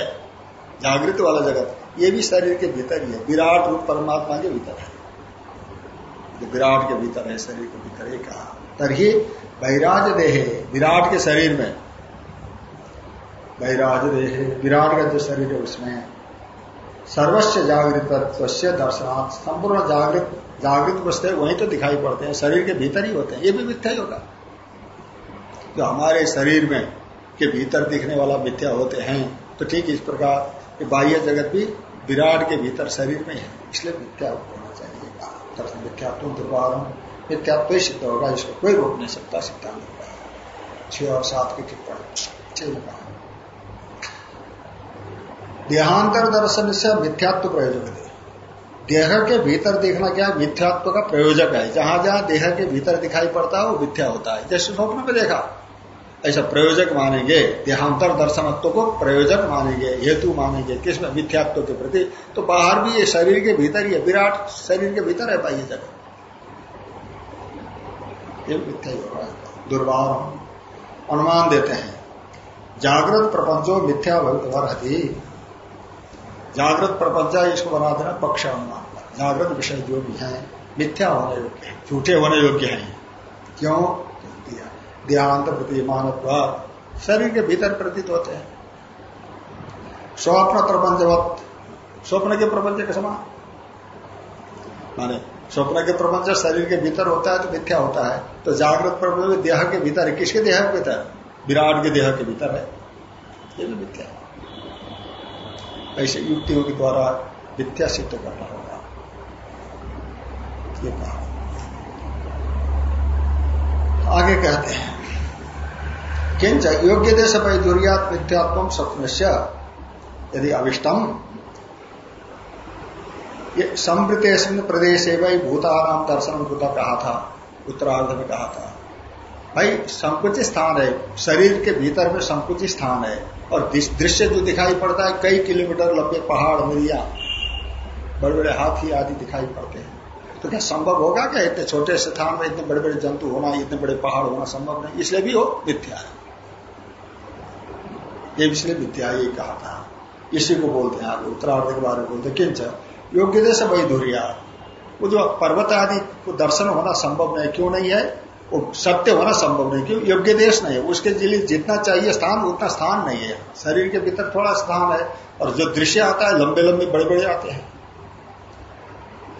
जागृत वाला जगत, ये भी शरीर के भीतर ही है। विराट रूप परमात्मा के भीतर है। जो विराट के भीतर है, शरीर के भीतर एक कहा तरही बहिराज देहे, विराट के शरीर में। बहिराज देहे, विराट का जो शरीर है, उसमें सर्वस्व जागृत दर्शनाथ संपूर्ण जागृत जागृत वस्तु वही तो दिखाई पड़ते हैं, शरीर के भीतर ही होते हैं, ये भी मिथ्या ही होगा जो हमारे शरीर में के भीतर दिखने वाला मिथ्या होते हैं तो ठीक इस प्रकार बाह्य जगत भी विराट के भीतर शरीर में है इसलिए मिथ्या होना चाहिए। मिथ्यात्व दुर्वारम मिथ्यात्व ही सिद्ध होगा, इसको कोई रोक नहीं सकता, सिद्धांत। छह और सात की टिप्पणी। छह देहांतर दर्शन से मिथ्यात्व प्रयोजक है। देह के भीतर देखना क्या मिथ्यात्व का प्रयोजक है। जहाँ जहाँ देह के भीतर दिखाई पड़ता है, वो मिथ्या होता है। जैसे स्वप्न में देखा, ऐसा प्रयोजक मानेंगे, देहांतर दर्शनत्व को प्रयोजक मानेंगे, हेतु मानेंगे, किसमें? मिथ्यात्व के प्रति। तो बाहर भी ये शरीर के भीतर ही है विराट शरीर के भीतर रहता ये जगह। ही दुर्भाव अनुमान देते हैं, जागृत प्रपंचो मिथ्या भवित जागृत प्रपंच इसको बना देना, पक्ष अनुमान जागृत विषय जो भी है, मिथ्या होने योग्य है, झूठे होने योग्य है। क्यों? देहांत प्रति मानव शरीर के भीतर प्रतीत होते हैं। स्वप्न प्रपंचवत, स्वप्न के प्रपंच के समान। माने स्वप्न के प्रपंच शरीर के भीतर होता है तो मिथ्या होता है। तो जागृत प्रपंच देह के भीतर है। किसके देह के भीतर? विराट के देह के भीतर है। ये भी मिथ्या है। ऐसे युक्तियों के द्वारा विद्या सिद्ध करना होगा। ये कहा। आगे कहते हैं, किंच योग्य देश वैदुर्यात मिथ्यात्म स्वप्न से यदि अविष्टम ये प्रदेश वही भूताराम दर्शन भूता कहा था, उत्तरार्ध में कहा था। भाई संकुचित स्थान है, शरीर के भीतर में संकुचित स्थान है। और दृश्य जो दिखाई पड़ता है, कई किलोमीटर लंबे पहाड़ नदियाँ बड़े बड़े हाथी आदि दिखाई पड़ते हैं। तो क्या संभव होगा क्या? इतने छोटे स्थान में इतने बड़े बड़े जंतु होना, इतने बड़े पहाड़ होना संभव नहीं। इसलिए भी हो मिथ्या। है ये इसलिए मिथ्या, ये कहा था। इसी को बोलते हैं आगे, उत्तरार्ध के बारे में बोलते किंच, योग्य से वही दूरिया वो जो पर्वत आदि को दर्शन होना संभव नहीं, क्यों नहीं है? वो सत्य होना संभव नहीं क्यों योग्य देश नहीं है। उसके लिए जितना चाहिए स्थान, उतना स्थान नहीं है। शरीर के भीतर थोड़ा स्थान है, और जो दृश्य आता है लंबे लंबे बड़े बड़े आते हैं।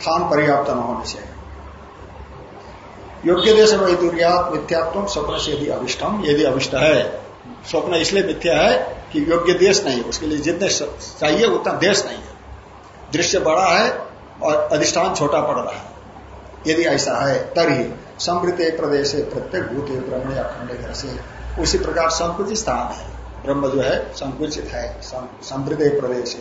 स्थान पर्याप्त न होने से योग्य देश में वैदुर्यात मिथ्यात्म स्वप्न से यदि अभिष्टम यदि अभिष्ट है, स्वप्न इसलिए मिथ्या है कि योग्य देश नहीं उसके लिए जितने चाहिए, उतना देश नहीं है। दृश्य बड़ा है और अधिष्ठान छोटा पड़ रहा है। यदि ऐसा है तरी समृत प्रदेश प्रत्येक भूत ब्रह्म अखंड से उसी प्रकार संकुचित स्थान है। ब्रह्म जो है, संकुचित है समृत प्रदेश।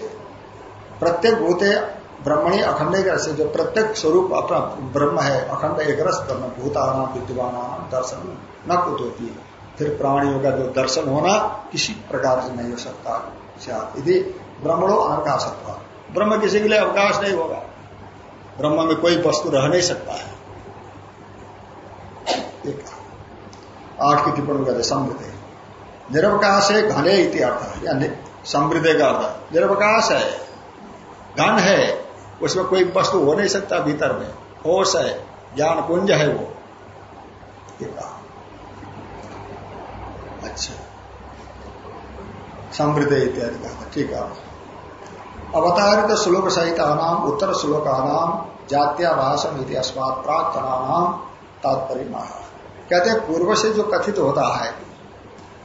प्रत्येक भूते ब्रह्मणी अखंड से जो प्रत्येक स्वरूप अपना ब्रह्म है, अखंड एक रस ब्रह्म, भूताना, विद्वान, दर्शन न कुत होती फिर प्राणियों का जो दर्शन होना किसी प्रकार से नहीं हो सकता। यदि ब्रह्मणो अवकाशत्व ब्रह्म किसी के लिए अवकाश नहीं होगा। ब्रह्म में कोई वस्तु रह नहीं सकता है। आठ की टिप्पणी कहते समृद्ध। निरवकाश है, घने इति अर्थ या समृद्ध का अर्थ निरवकाश है, घन है, उसमें कोई वस्तु हो नहीं सकता भीतर में। होश है, ज्ञान कुंज है वो। अच्छा। समृद्ध इत्यादि कहा ठीक है। अवतारित श्लोक सहित नाम उत्तर श्लोक नाम जात्याभाषम इति अस्मात नाम तात्पर्य कहते हैं, पूर्व से जो कथित होता है,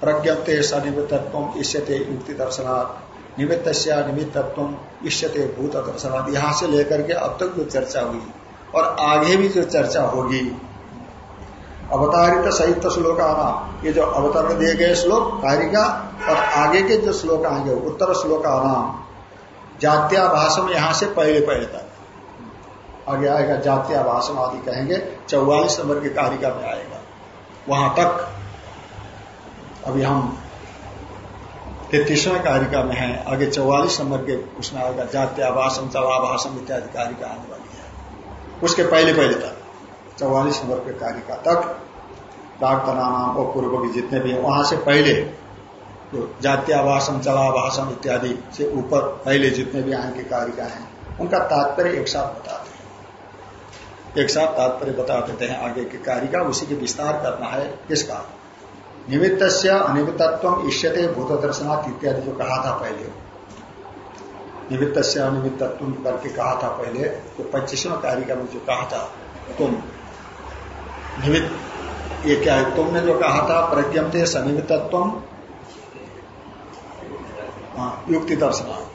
प्रज्ञप्ते सनिमित्तत्व इष्यते युक्ति दर्शनात् निमित्त निमित्तत्व इष्यते भूत दर्शनार्थ यहाँ से लेकर के अब तक जो चर्चा हुई, और आगे भी जो चर्चा होगी। अवतारित संयुक्त श्लोक आना ये जो अवतरण दिए गए श्लोक, कारिका, और आगे के जो श्लोक आएँगे, उत्तर श्लोक आना जात्या भाषण यहाँ से पहले पहले तक। आगे आएगा जात्या भाषण आदि कहेंगे, चौवालीस नंबर की कारिका में आएगा। वहाँ तक अभी हम तैतीसवें कारिका में है। आगे चौवालीस नंबर के उसमें आएगा जात्या भाषण चलाभाषण इत्यादि कारिका आने वाली है। उसके पहले पहले तक, चौवालीस नंबर के कारिका तक प्रार्थना नाम और पूर्व के जितने भी हैं, वहाँ से पहले जो जात्यावासन चलावासन इत्यादि से ऊपर पहले जितने भी के कारिका हैं, उनका तात्पर्य एक साथ बताते हैं। एक साथ तात्पर्य बता देते हैं आगे की का उसी के विस्तार करना है किसका? निमित्त से अनिमित्व इष्यते भूत दर्शनाथ इत्यादि जो कहा था पहले। निमित्त से अनिमित्व करके कहा था पहले तो पच्चीसवें कारिका में जो कहा था तुम। निमित्त ये क्या है? तुमने जो कहा था प्रज्ञमते सनिमित्व हाँ, युक्ति दर्शना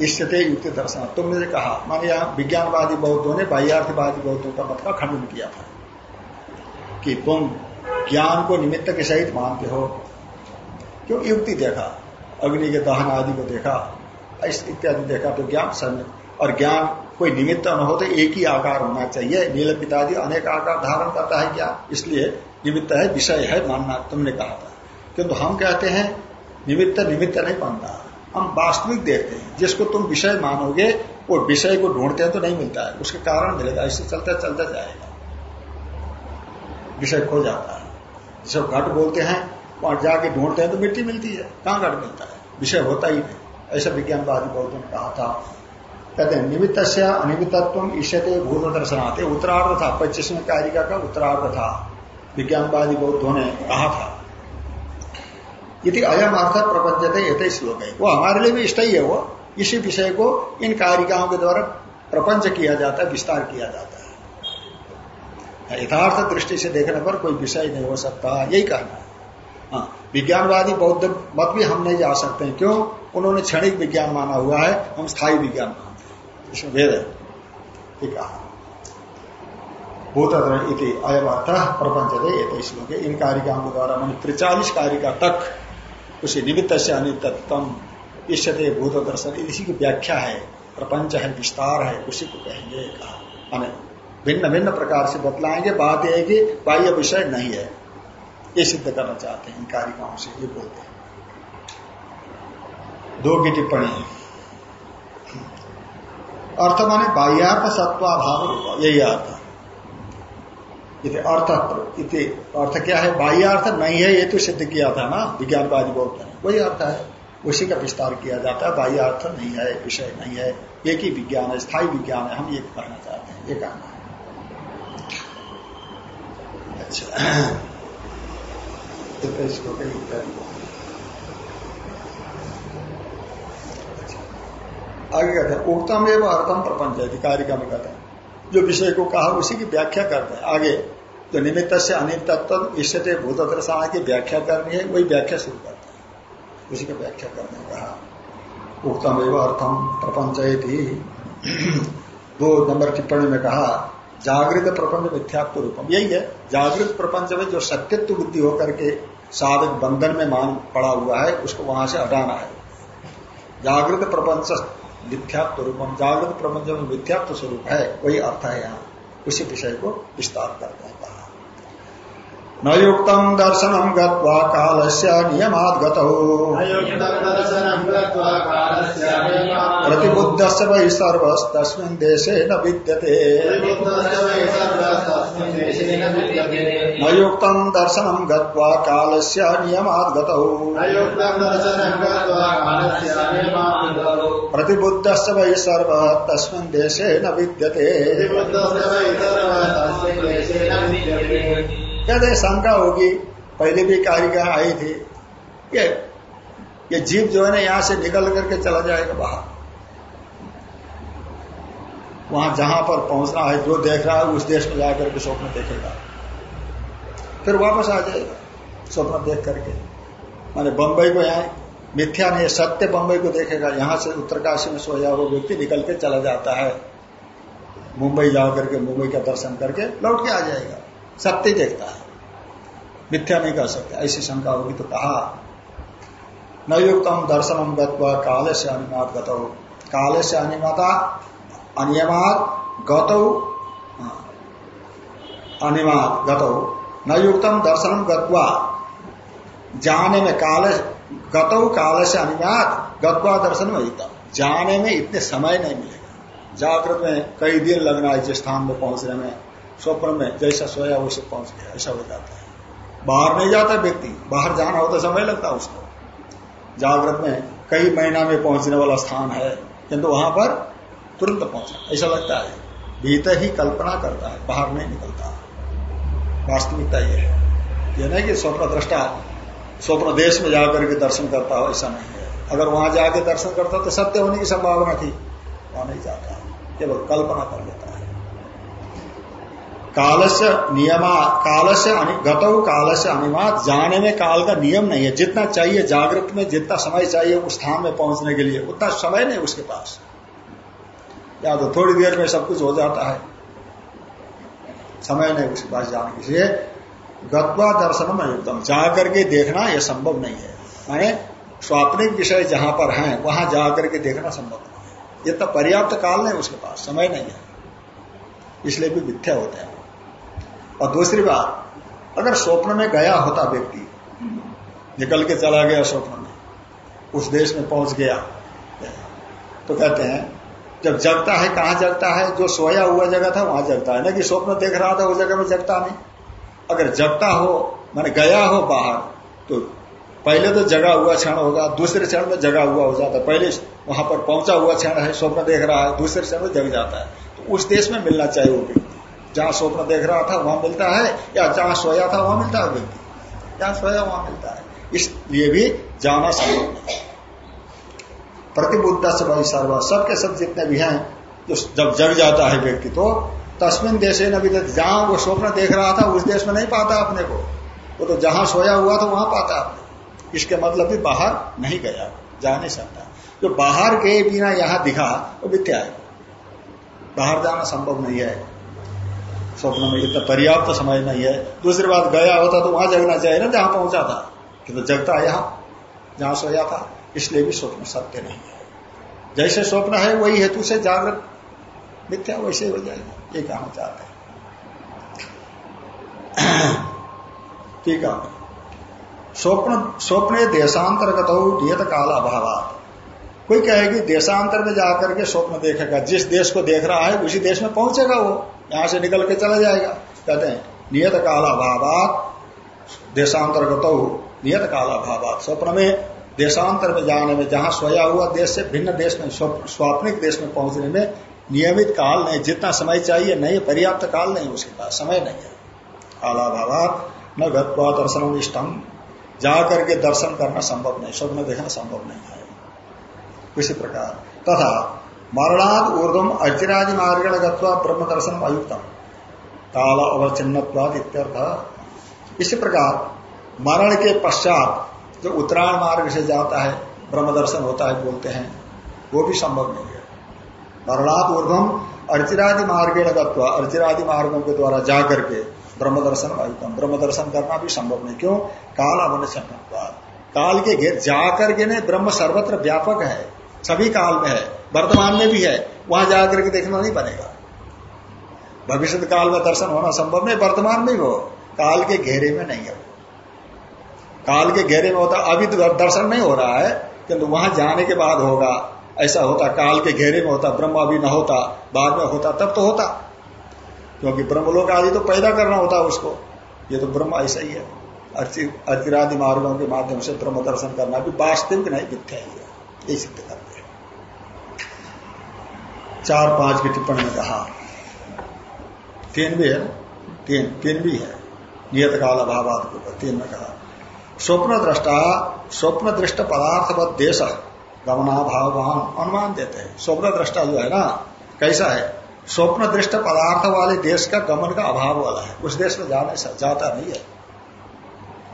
इससे युक्ति दर्शन। तुमने जो कहा, माने यहाँ विज्ञानवादी बौद्धों ने बाह्यार्थवादी बौद्धों का मत का खंडन किया था कि तुम ज्ञान को निमित्त के सहित मानते हो। क्यों? युक्ति देखा, अग्नि के दहन आदि को देखा इत्यादि देखा तो ज्ञान सन्न और ज्ञान कोई निमित्त न हो तो एक ही आकार होना चाहिए। नील पितादि अनेक आकार धारण करता है क्या इसलिए निमित्त है, विषय है मानना, तुमने कहा था। किंतु हम कहते हैं, निमित्त निमित्त नहीं मानता हम वास्तविक देखते हैं। जिसको तुम विषय मानोगे, वो विषय को ढूंढते हैं तो नहीं मिलता है। उसके कारण मिलेगा। इससे चलता चलता जाएगा। विषय खो जाता है। जिसे घट बोलते हैं, वहाँ जाके ढूंढते हैं तो मिट्टी मिलती है। कहाँ घट मिलता है? विषय होता ही नहीं। ऐसा विज्ञानवादी बौद्धों ने कहा था। कहते हैं निमित्त से अनिमित्व ईशते भूत दर्शनाते उत्तरार्ध था। पच्चीसवें कारिका का उत्तरार्ध था। विज्ञानवादी बौद्धों ने कहा था। यदि अयम अर्थ प्रपंच थे श्लोक। है वो हमारे लिए भी इष्ट ही है वो। इसी विषय को इन कारिकाओं के द्वारा प्रपंच किया जाता है, विस्तार किया जाता है। यथार्थ दृष्टि से देखने पर कोई विषय नहीं हो सकता। यही कहना है। हाँ विज्ञानवादी बौद्ध मत भी हम नहीं जा सकते हैं। क्यों? उन्होंने क्षणिक विज्ञान माना हुआ है, हम स्थायी विज्ञान मानते हैं। इसमें भेद है। ठीक है अयम अर्थ प्रपंच इन कारिकाओं के द्वारा मैंने त्रिचालीस कारिका तक उसी निमित्त से अनितम इष्यते भूत दर्शन इसी की व्याख्या है, प्रपंच है, विस्तार है, उसी को कहेंगे कहा। भिन्न भिन्न प्रकार से बतलाएँगे, बात यह है कि बाह्य विषय नहीं है। ये सिद्ध करना चाहते हैं कारिकाओं से, ये बोलते हैं। दो की टिप्पणी अर्थ माने बाह्यार्थ सत्वाभाव यही अर्थ अर्थ इति अर्थ क्या है? बाह्य अर्थ नहीं है, ये तो सिद्ध किया था ना, विज्ञानवादी बोलते हैं। वही अर्थ है। उसी का विस्तार किया जाता है। बाह्य अर्थ नहीं है, विषय नहीं है। एक ही विज्ञान है, स्थायी विज्ञान है। हम ये कहना चाहते हैं। ये कहना है। अच्छा। इसको आगे कहते हैं, उक्तम एवं अर्थम प्रपंच अधिकारी का में कहते हैं। जो विषय को कहा, उसी की व्याख्या करते हैं। आगे, जो निमित्त से अनित्व ईश्वते भूत दर्शना की व्याख्या करनी है, वही व्याख्या शुरू करते हैं। उसी की व्याख्या करने कहा। उत्तम एवं अर्थम प्रपंच दो नंबर टिप्पणी में कहा, जागृत प्रपंच मिथ्यात्व रूपम। यही है, जागृत प्रपंच में जो सत्यत्व बुद्धि होकर के साधक बंधन में मान पड़ा हुआ है, उसको वहाँ से हटाना है। जागृत प्रपंच मिथ्यात्व रूपम जागृत प्रपंच में मिथ्यात्व स्वरूप है वही अर्थ है यहाँ। उसी विषय को विस्तार करते हैं कहा। न युक्त दर्शनम गत्वा कालस्य नियमात् प्रतिबुद्ध वै सर्वस्तस्मिन् देशे न विद्यते। न युक्त दर्शनम गत्वा कालस्य नियमात् प्रतिबुद्ध वै सर्व तस्मिन् देशे न विद्यते। कहते शंका होगी पहले भी कारिका आई थी? ये ये जीव जो है ना यहाँ से निकल करके चला जाएगा बाहर। वहाँ जहाँ पर पहुँचना है, जो देख रहा है उस देश में जाकर के स्वप्न देखेगा। फिर वापस आ जाएगा, स्वप्न देख करके। माने बंबई को यहाँ, मिथ्या नहीं, सत्य बंबई को देखेगा। यहाँ से उत्तरकाशी में सोया हुआ व्यक्ति निकल के चला जाता है। मुंबई जाकर के, मुंबई का दर्शन करके लौट के आ जाएगा। सत्य देखता है। मिथ्या नहीं कर सकता। ऐसी शंका होगी तो कहा? न दर्शनम गत्वा काले से अनिमात गत। काले से अनिमाता अनियमात गत अनिमात गत, न युक्तम दर्शनम गत्वा, जाने में काले, गत काले से अनिमात गत्वा दर्शन में जाने में इतने समय नहीं मिलेगा। जागृत में कई दिन लगना है जिस स्थान में पहुँचने में, स्वप्न में, जैसा सोया वैसे पहुँच गया, ऐसा हो जाता है। बाहर नहीं जाता व्यक्ति, बाहर जाना हो तो समय लगता है उसको। जागृत में कई महीना में पहुँचने वाला स्थान है, किंतु वहाँ पर तुरंत पहुँचा। ऐसा लगता है, भीतर ही कल्पना करता है, बाहर नहीं निकलता। वास्तविकता यह है। यह नहीं कि स्वप्न दृष्टा, स्वप्न देश में जाकर के दर्शन करता हो, ऐसा नहीं है। अगर वहाँ जाके दर्शन करता तो सत्य होने की संभावना थी। वहाँ नहीं जाता। केवल कल्पना कर लेता है। काल से नियमा काल से गतौ काल से अनिमात जाने में काल का नियम नहीं है। जितना चाहिए जागृत में, जितना समय चाहिए उस स्थान में पहुँचने के लिए, उतना समय नहीं उसके पास। या तो थोड़ी देर में सब कुछ हो जाता है। समय नहीं उसके पास जाने के लिए। गत्वा दर्शन में युक्तम जाकर के देखना यह संभव नहीं है। माने स्वाप्निक विषय जहाँ पर है, वहाँ जाकर के देखना संभव नहीं है। इतना पर्याप्त काल नहीं उसके पास। समय नहीं है। इसलिए भी मिथ्या होते हैं। और दूसरी बात, अगर स्वप्न में गया होता व्यक्ति, निकल के चला गया स्वप्न में, उस देश में पहुँच गया तो कहते हैं जब जगता है, कहाँ जगता है, जो सोया हुआ जगह था, वहाँ जगता है। ना कि स्वप्न देख रहा था, उस जगह में जगता नहीं। अगर जगता हो, मैंने गया हो बाहर तो पहले तो जगा हुआ क्षण होगा, दूसरे क्षण में जगा हुआ हो जाता है। पहले वहाँ पर पहुँचा हुआ क्षण है, स्वप्न देख रहा है, दूसरे क्षण में जग जाता है। तो उस देश में मिलना चाहिए वो व्यक्ति। जहाँ स्वप्न देख रहा था, वहाँ मिलता है, या जहाँ सोया था, वहाँ मिलता है व्यक्ति। जहाँ सोया, वहाँ मिलता है। इसलिए भी जाना संभव प्रतिबुद्ध से वही सर्व। सबके सब जितने भी हैं, जो जब जग जाता है व्यक्ति तो तस्मिन देश जहाँ वो स्वप्न देख रहा था, उस देश में नहीं पाता अपने को। वो तो जहाँ सोया हुआ था, वहाँ पाता अपने इसके मतलब भी बाहर नहीं गया, जा नहीं सकता। जो बाहर के बिना यहाँ दिखा, वो मिथ्या है। बाहर जाना संभव नहीं है। स्वप्न में इतना पर्याप्त समय नहीं है। दूसरी बात, गया होता तो वहाँ जगना चाहिए ना, जहाँ पहुँचा था। कि तो जगता है यहाँ, जहाँ सोया था। इसलिए भी स्वप्न सत्य नहीं है। जैसे स्वप्न है, वही हेतु से जागृत। मिथ्या वैसे हो जाएगा। ये कहना चाहते हैं। ठीक है। स्वप्न स्वप्न देशांतर्गत हो, नियत काल अभाव कोई कहेगी, देशांतर में जाकर के स्वप्न देखेगा। जिस देश को देख रहा है, उसी देश में पहुंचेगा वो। यहाँ से निकल के चला जाएगा। कहते हैं, नियत काल अभाव देशांतर्गत नियत काल अभाव स्वप्न में देशांतर में जाने में, जहाँ सोया हुआ देश से भिन्न देश में स्वाप्निक देश में पहुँचने में नियमित काल नहीं, जितना समय चाहिए नहीं, पर्याप्त काल नहीं उसके पास, समय नहीं है। कालाभावात न गत्वा दर्शन इष्टम। जा करके दर्शन करना संभव नहीं, स्वप्न देखना संभव नहीं है। इसी प्रकार, तथा मरणाद ऊर्धम अर्चिरादि मार्ग गत्वा ब्रह्म दर्शन अयुक्तम। काल अवचिन्नवाद इत्यर्थ। इसी प्रकार, मरण के पश्चात जो उत्तरायण मार्ग से जाता है, ब्रह्म दर्शन होता है बोलते हैं, वो भी संभव नहीं है। मरणात ऊर्धम अर्चिरादि मार्ग गत्वा, अर्चिरादि मार्गों के द्वारा जा करके ब्रह्म दर्शन अयुक्तम ब्रह्म दर्शन करना भी संभव नहीं। क्यों? काल अवचिन्नवाद काल के घेर जाकर के नहीं, ब्रह्म सर्वत्र व्यापक है। सभी काल में है, वर्तमान में भी है, वहाँ जाकर के देखना नहीं बनेगा। भविष्य काल में दर्शन होना संभव नहीं, वर्तमान में हो। काल के घेरे में नहीं है। काल के घेरे में होता, अभी तो दर्शन नहीं हो रहा है, किंतु वहाँ जाने के बाद होगा, ऐसा होता, काल के घेरे में होता, ब्रह्म अभी न होता, बाद में होता, तब तो होता। क्योंकि ब्रह्मलोक आदि तो पैदा करना होता उसको, ये तो ब्रह्म ऐसा ही है। अर्चिरादि मार्गों के माध्यम से ब्रह्म दर्शन करना भी वास्तविक नहीं, मिथ्या ही है। ये सिद्ध करते हैं। चार पाँच की टिप्पणी में कहा, तीन भी है तीन तीन भी है। नियत काल अभाव तीन में कहा स्वप्न दृष्टा स्वप्न दृष्ट पदार्थवत देश गमनाभावान अनुमान देते हैं। स्वप्न दृष्टा जो है ना, कैसा है? स्वप्न दृष्ट पदार्थ वाले देश का गमन का अभाव वाला है। उस देश में जाने जाता नहीं है।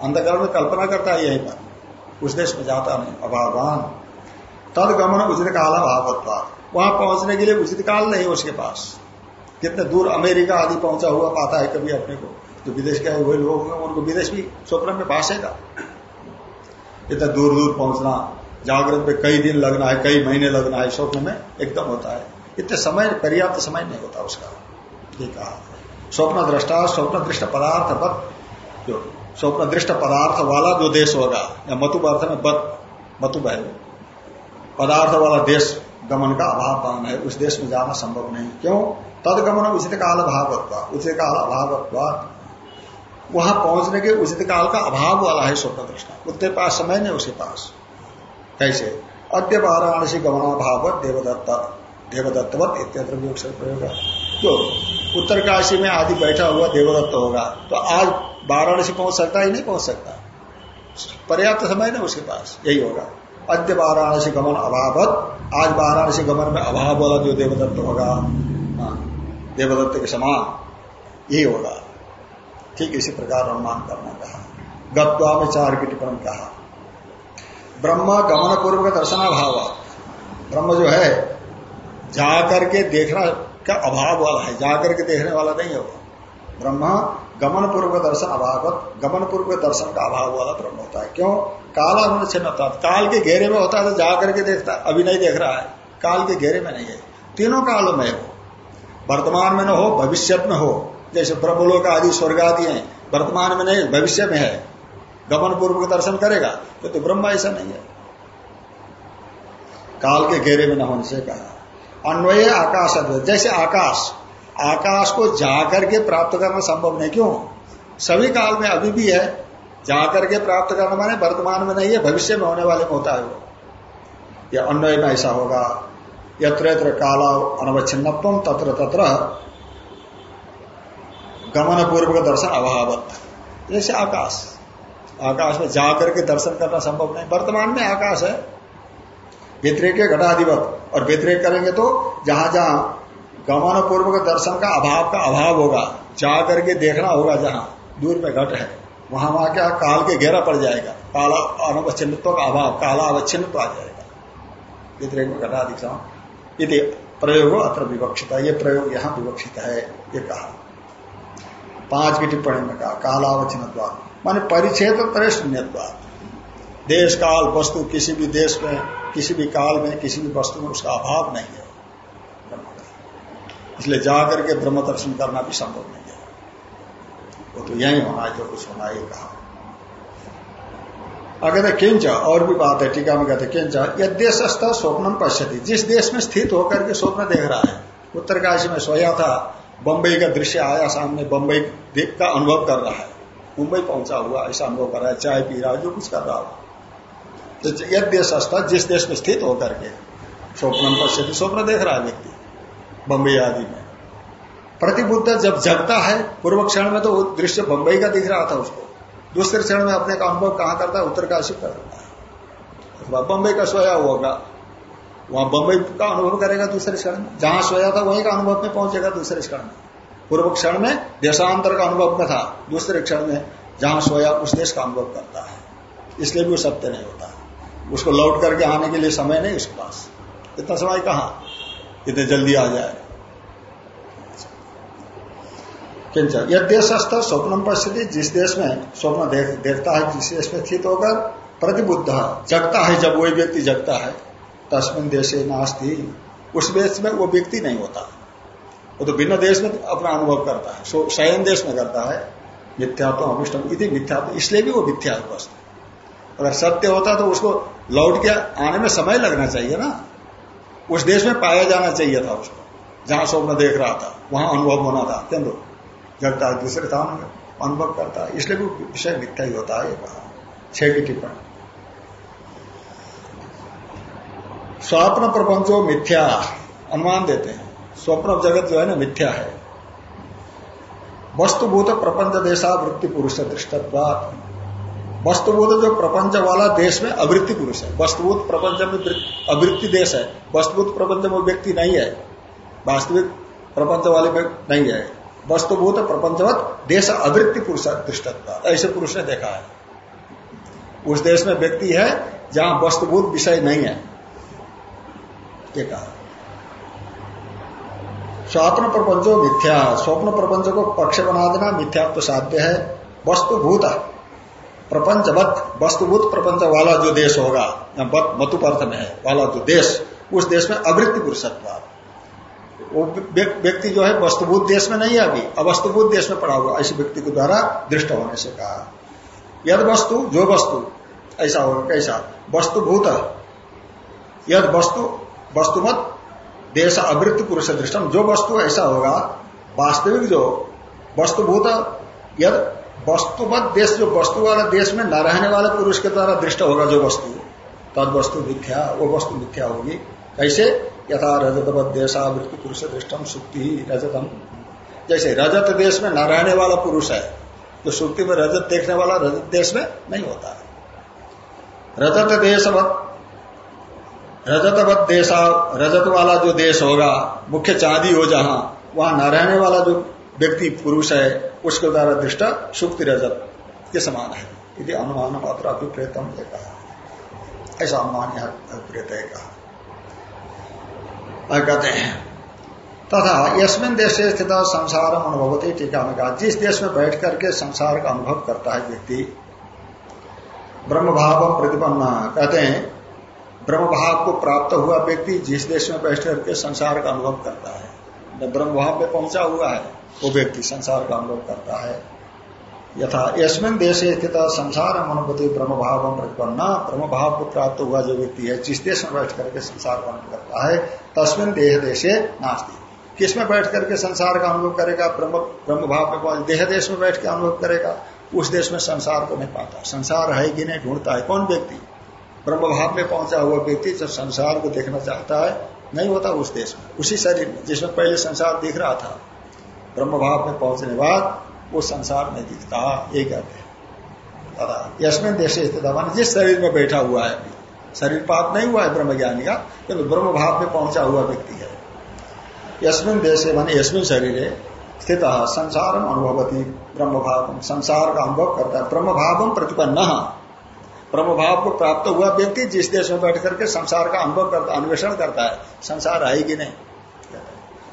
अंधकार में कल्पना करता है यही पर उस देश में जाता नहीं अभावान तद गमन उचित काल अभाव वहाँ पहुँचने के लिए उचित काल नहीं उसके पास। कितने दूर अमेरिका आदि पहुँचा हुआ पाता है कभी अपने को। जो विदेश के वही लोग हैं, उनको विदेश भी स्वप्न में भाषेगा इतना दूर दूर पहुँचना, जागृत में कई दिन लगना है, कई महीने लगना है, स्वप्न में एकदम होता है। इतने समय, पर्याप्त समय नहीं होता उसका। ये कहा। स्वप्न दृष्टा स्वप्न दृष्ट पदार्थ बद जो स्वप्न दृष्ट पदार्थ वाला जो देश होगा, या मतुब अर्थ में बद मतुब है पदार्थ वाला देश गमन का अभाव पान है, उस देश में जाना संभव नहीं। क्यों? तद गमन उचित काल अभाव उचित काल अभाव वहाँ पहुँचने के उचित काल का अभाव वाला है स्वप्न दृष्टा। उसके पास समय नहीं उसके पास। कैसे? अद्य वाराणसी गमनाभाव देवदत्त देवदत्तवत इत्यत्र प्रयोग जो उत्तर काशी में आदि बैठा हुआ देवदत्त होगा। तो आज वाराणसी पहुँच सकता ही नहीं पहुँच सकता? पर्याप्त समय नहीं उसके पास। यही होगा। अद्य वाराणसी गमन अभावत आज वाराणसी गमन में अभाव वाला जो देवदत्त होगा हाँ, देवदत्त के समान यही होगा। ठीक इसी प्रकार अनुमान करना कहा। गत्वा में चार की टिप्पणी कहा। ब्रह्म गमन पूर्वक दर्शन अभाव ब्रह्म जो है जा करके देखना का अभाव वाला है जा करके देखने वाला नहीं होगा। ब्रह्म गमन पूर्व दर्शन अभाव गमन पूर्व दर्शन का अभाव वाला ब्रह्म होता है। क्यों? काला है। काल के घेरे में होता है तो जा करके देखता है, अभी नहीं देख रहा है। काल के घेरे में नहीं है। तीनों कालों में हो वर्तमान में न हो, भविष्य में हो। जैसे ब्रह्मलोक आदि स्वर्ग आदि है वर्तमान में नहीं भविष्य में है। गमन पूर्व दर्शन करेगा तो, तो ब्रह्म ऐसा नहीं है। काल के घेरे में न होने से कहा। अन्वय आकाश जैसे आकाश आकाश को जाकर के प्राप्त करना संभव नहीं क्यों? सभी काल में अभी भी है जाकर के प्राप्त करना माने वर्तमान में नहीं है भविष्य में होने वाले में होता है वो। या अन्वय में ऐसा होगा। यत्र यत्र काला अनवच्छिन्नत्व तत्र तत्र गमन पूर्वक दर्शन अभावत जैसे आकाश। आकाश में जाकर के दर्शन करना संभव नहीं। वर्तमान में आकाश है। व्यतिरेक घटाधिपत। और व्यतिरेक करेंगे तो जहाँ जहाँ गमन पूर्वक दर्शन का अभाव का अभाव होगा जा करके देखना होगा जहाँ दूर में घट है। वहाँ वहाँ क्या काल के घेरा पड़ जाएगा। काला अनवच्छिन्नत्व का अभाव, काला अवच्छिन्न आ जाएगा। व्यतिरेक में घटा दीक्षा यदि प्रयोग अत्र विवक्षित। है ये प्रयोग यहाँ विवक्षित है। ये कहा। पाँच की टिप्पणी में कहा, कालावचन द्वार माने परिच्छेद शून्य देश, काल, वस्तु, किसी भी देश में, किसी भी काल में, किसी भी वस्तु में उसका अभाव नहीं है। इसलिए जाकर के ब्रह्म दर्शन करना भी संभव नहीं है। वो तो यही होना है, जो कुछ होना ही कहा। अगर किंच, और भी बात है, टीका में कहते किंच यदेश स्वप्नम पश्यति। जिस देश में स्थित होकर के स्वप्न देख रहा है, उत्तरकाशी में सोया था बंबई का दृश्य आया सामने, बंबई देख का अनुभव कर रहा है। मुंबई पहुँचा हुआ, ऐसा अनुभव कर रहा है, चाय पी रहा है, जो कुछ कर रहा हो। तो यद देश अस्था जिस देश में स्थित होकर के स्वप्न पश्यति स्वप्न देख रहा है व्यक्ति, बंबई आदि में। प्रतिबुद्ध जब जगता है, पूर्व क्षण में तो दृश्य बंबई का दिख रहा था उसको। दूसरे क्षण में अपने का अनुभव कहाँ करता है? उत्तरकाशी कर रहा है। अथवा बंबई का सोया होगा वहाँ बंबई का अनुभव करेगा दूसरे क्षण में। जहाँ सोया था वहीं का अनुभव में पहुंचेगा दूसरे क्षण में। पूर्व क्षण में देशांतर का अनुभव में था दूसरे क्षण में जहाँ सोया उस देश का अनुभव करता है। इसलिए भी वो सत्य नहीं होता। उसको लौट करके आने के लिए समय नहीं उसके पास। इतना समय कहा? इतने जल्दी आ जाए। यह देशस्थ स्वप्न परिस्थिति जिस देश में स्वप्न देख, देखता है जिस देश में स्थित होकर प्रतिबुद्ध जगता है जब वही व्यक्ति जगता है। तस्मिन देशे नास्ती उस देश में वो व्यक्ति नहीं होता। वो तो भिन्न देश में अपना अनुभव करता है शयन देश में करता है। मिथ्यात्व अभिष्टम, इति मिथ्यात्व, इसलिए भी वो मिथ्या वस्तु अगर सत्य होता तो उसको लौट के आने में समय लगना चाहिए ना। उस देश में पाया जाना चाहिए था उसको। जहाँ स्वप्न देख रहा था, वहाँ अनुभव होना था। किंतु जगता दूसरे स्थान में अनुभव करता है। इसलिए भी विषय मिथ्या ही होता है छह की टिप्पणी। स्वप्न प्रपंचो मिथ्या अनुमान देते हैं। स्वप्न जगत जो है ना, मिथ्या है। वस्तुभूत प्रपंच देशा वृत्ति पुरुष दृष्टत्वात। वस्तुभूत जो प्रपंच वाला देश में अवृत्ति पुरुष है। वस्तुभूत प्रपंच में अवृत्ति देश है। वस्तुभूत प्रपंच में व्यक्ति नहीं है। वास्तविक प्रपंच वाले में नहीं है। वस्तुभूत प्रपंचवत देश अवृत्ति पुरुष दृष्टत्व ऐसे पुरुष ने देखा है। उस देश में व्यक्ति है जहाँ वस्तुभूत विषय नहीं है। ये कहा स्वप्न प्रपंचो मिथ्या, स्वप्न प्रपंच को पक्ष बना देना मिथ्यात्व साध्य है, वस्तुभूत प्रपंचवत, वस्तुभूत प्रपंच वाला जो देश होगा मतुपर्थ में है, वाला जो देश, उस देश में अवृत्ति पुरुषत्व वो व्यक्ति जो है वस्तुभूत देश में नहीं है अभी, अवस्तुभूत देश में पड़ा हुआ, ऐसे व्यक्ति के द्वारा दृष्ट होने से कहा। यद वस्तु, जो वस्तु, ऐसा होगा, कैसा? वस्तुभूत यद वस्तु वस्तुमत देश अवृत्ति पुरुष दृष्टम जो वस्तु ऐसा होगा, वास्तविक जो वस्तुभूत, यद वस्तुमत देश, जो वस्तु वाला देश में न रहने वाले पुरुष के द्वारा दृष्ट होगा जो वस्तु, तद वस्तु मिथ्या, वो वस्तु मिथ्या होगी। कैसे? यथा रजतवत देशावृत्ति पुरुष दृष्टम सुक्ति ही रजतम। जैसे रजत देश में न रहने वाला पुरुष है जो सुक्ति में रजत देखने वाला रजत देश में नहीं होता। है रजत देशवत रजतवत देश, रजत वाला जो देश होगा, मुख्य चांदी हो जहाँ, वहाँ न रहने वाला जो व्यक्ति पुरुष है, उसके द्वारा दृष्ट सुक्ति रजत के समान है। यदि अनुमान मात्र अभिप्रेतम कहा। ऐसा अनुमान यहाँ अभिप्रेत है कहा। कहते हैं, तथा यशमिन देश से स्थित संसार अनुभवती टीका में कहा, जिस देश में बैठ करके संसार का अनुभव करता है व्यक्ति ब्रह्म भाव प्रतिपन्न, कहते हैं ब्रह्म भाव को प्राप्त हुआ व्यक्ति जिस देश में बैठ करके संसार का अनुभव करता है। ब्रह्म भाव में पहुँचा हुआ है, वो व्यक्ति संसार का अनुभव करता है। यथा यशमिन देश स्थित संसार अनुभूति ब्रह्म भाव प्रतिपन्न ब्रह्म भाव को प्राप्त हुआ जो व्यक्ति है, जिस देश में बैठ करके संसार का अनुभव करता है, तस्मिन देह देशे नास्ती। किसमें बैठ करके संसार का अनुभव करेगा? ब्रह्म ब्रह्म भाव में पहुँच, देह देश में बैठ के अनुभव करेगा। उस देश में संसार को नहीं पाता। संसार है कि नहीं, ढूंढता है। कौन व्यक्ति? ब्रह्म भाव में पहुँचा हुआ व्यक्ति जब संसार को देखना चाहता है, नहीं होता उस देश में। उसी शरीर में, जिसमें पहले संसार दिख रहा था। ब्रह्म भाव में पहुँचने बाद वो संसार में दिखता। ये कहते हैं? यशमिन देश स्थित मान जिस शरीर में बैठा हुआ है अभी। शरीर पाप नहीं हुआ है ब्रह्म ज्ञानी का, किंतु ब्रह्म भाव में पहुँचा हुआ व्यक्ति है। यशमिन देश, मानी यशमिन शरीर है स्थित संसार अनुभवती। ब्रह्म भाव संसार का अनुभव करता है। ब्रह्म भाव प्रतिपन्न। ब्रह्म भाव को प्राप्त हुआ व्यक्ति जिस देश में बैठ करके संसार का अनुभव करता, अन्वेषण करता है, संसार आएगी नहीं?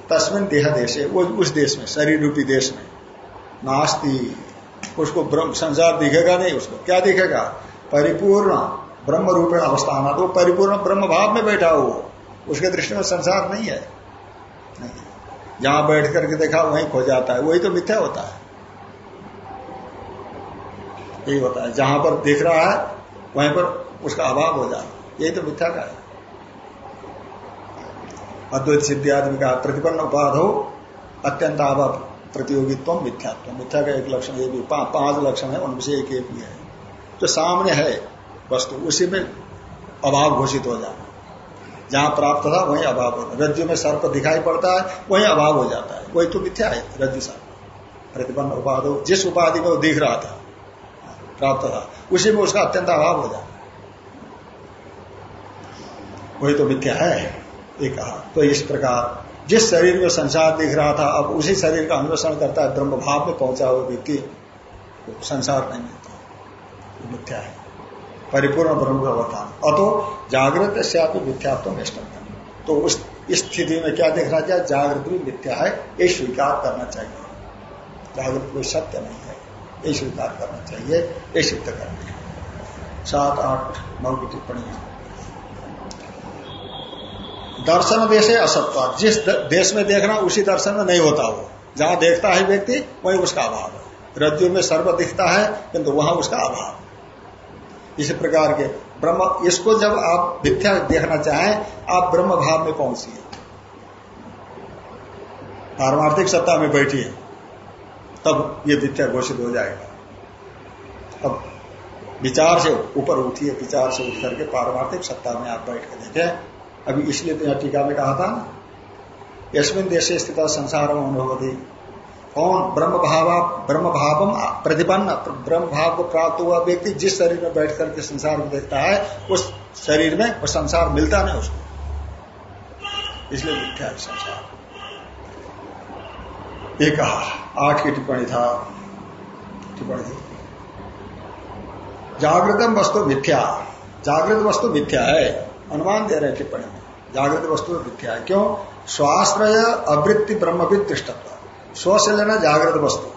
तस्मिन देह देश है वो उस देश में शरीर रूपी देश में। नास्ती, उसको ब्रह्म, संसार दिखेगा नहीं उसको। क्या दिखेगा? परिपूर्ण ब्रह्म रूप अवस्थान तो परिपूर्ण ब्रह्म भाव में बैठा हो उसके दृष्टि में संसार नहीं है। जहाँ बैठ करके देखा, वहीं खो जाता है। वही तो मिथ्या होता है। यही होता है। जहाँ पर दिख रहा है वहीं पर उसका अभाव हो जाता यही तो मिथ्या का है। अद्वैत सिद्धि आदमी का प्रतिपन्न उपाध हो अत्यंत अभाव प्रतियोगित्व मिथ्यात्व मिथ्या का एक लक्षण ये भी पा, पाँच लक्षण है उनमें से एक एक भी है। जो सामने है वस्तु उसी में अभाव घोषित हो जाना जहाँ प्राप्त था वहीं अभाव होता रज्जु में सर्प दिखाई पड़ता है वहीं अभाव हो जाता है। वही तो मिथ्या है रज्जु सर्प। प्रतिपन्न उपाधि जिस उपाधि में वो दिख रहा था प्राप्त था। उसी में उसका अत्यंत अभाव हो जाता। वही तो मिथ्या है, ये कहा। तो इस प्रकार, जिस शरीर में संसार दिख रहा था, अब उसी शरीर का अन्वेषण करता है ब्रह्म भाव में पहुँचा हुआ व्यक्ति तो संसार नहीं मिलता। मिथ्या है। परिपूर्ण ब्रह्म का अवतान अतो जागृत से आप मिथ्यात्व तो उस स्थिति में क्या देखना चाहिए? जागृत भी मिथ्या है, ये स्वीकार करना चाहिए। जागृत कोई सत्य नहीं है। ये स्वीकार करना चाहिए, ये सिद्ध करना सात, आठ, नौ की टिप्पणी। दर्शन देश है असत्व जिस देश में देखना, उसी दर्शन में नहीं होता वो। जहाँ देखता है व्यक्ति, वही उसका अभाव है। रज्जु में सर्व दिखता है, किंतु वहाँ उसका अभाव इसी प्रकार के ब्रह्म, इसको जब आप मिथ्या देखना चाहें, आप ब्रह्म भाव में पहुंचिए पारमार्थिक सत्ता में बैठिए तब ये मिथ्या घोषित हो जाएगा। अब विचार से ऊपर उठिए, विचार से उठ करके पारमार्थिक सत्ता में आप बैठ कर देखें अभी इसलिए तो यहाँ टीका में कहा था यशमिन देश स्थित संसार अनुभवती। कौन? ब्रह्म भाव ब्रह्म भाव प्रतिपन्न ब्रह्म भाव को प्राप्त हुआ व्यक्ति जिस शरीर में बैठ करके संसार को देखता है, उस शरीर में वो संसार मिलता नहीं उसको। इसलिए मिथ्या संसार। ये कहा आठ की टिप्पणी था। टिप्पणी थी। जागृतम वस्तु मिथ्या। जागृत वस्तु मिथ्या है। अनुमान दे रहे टिप्पणी। में जागृत वस्तु मिथ्या है। क्यों? स्वाश्रय अवृत्ति ब्रह्मविद दृष्टत्व स्व से लेना जागृत वस्तु।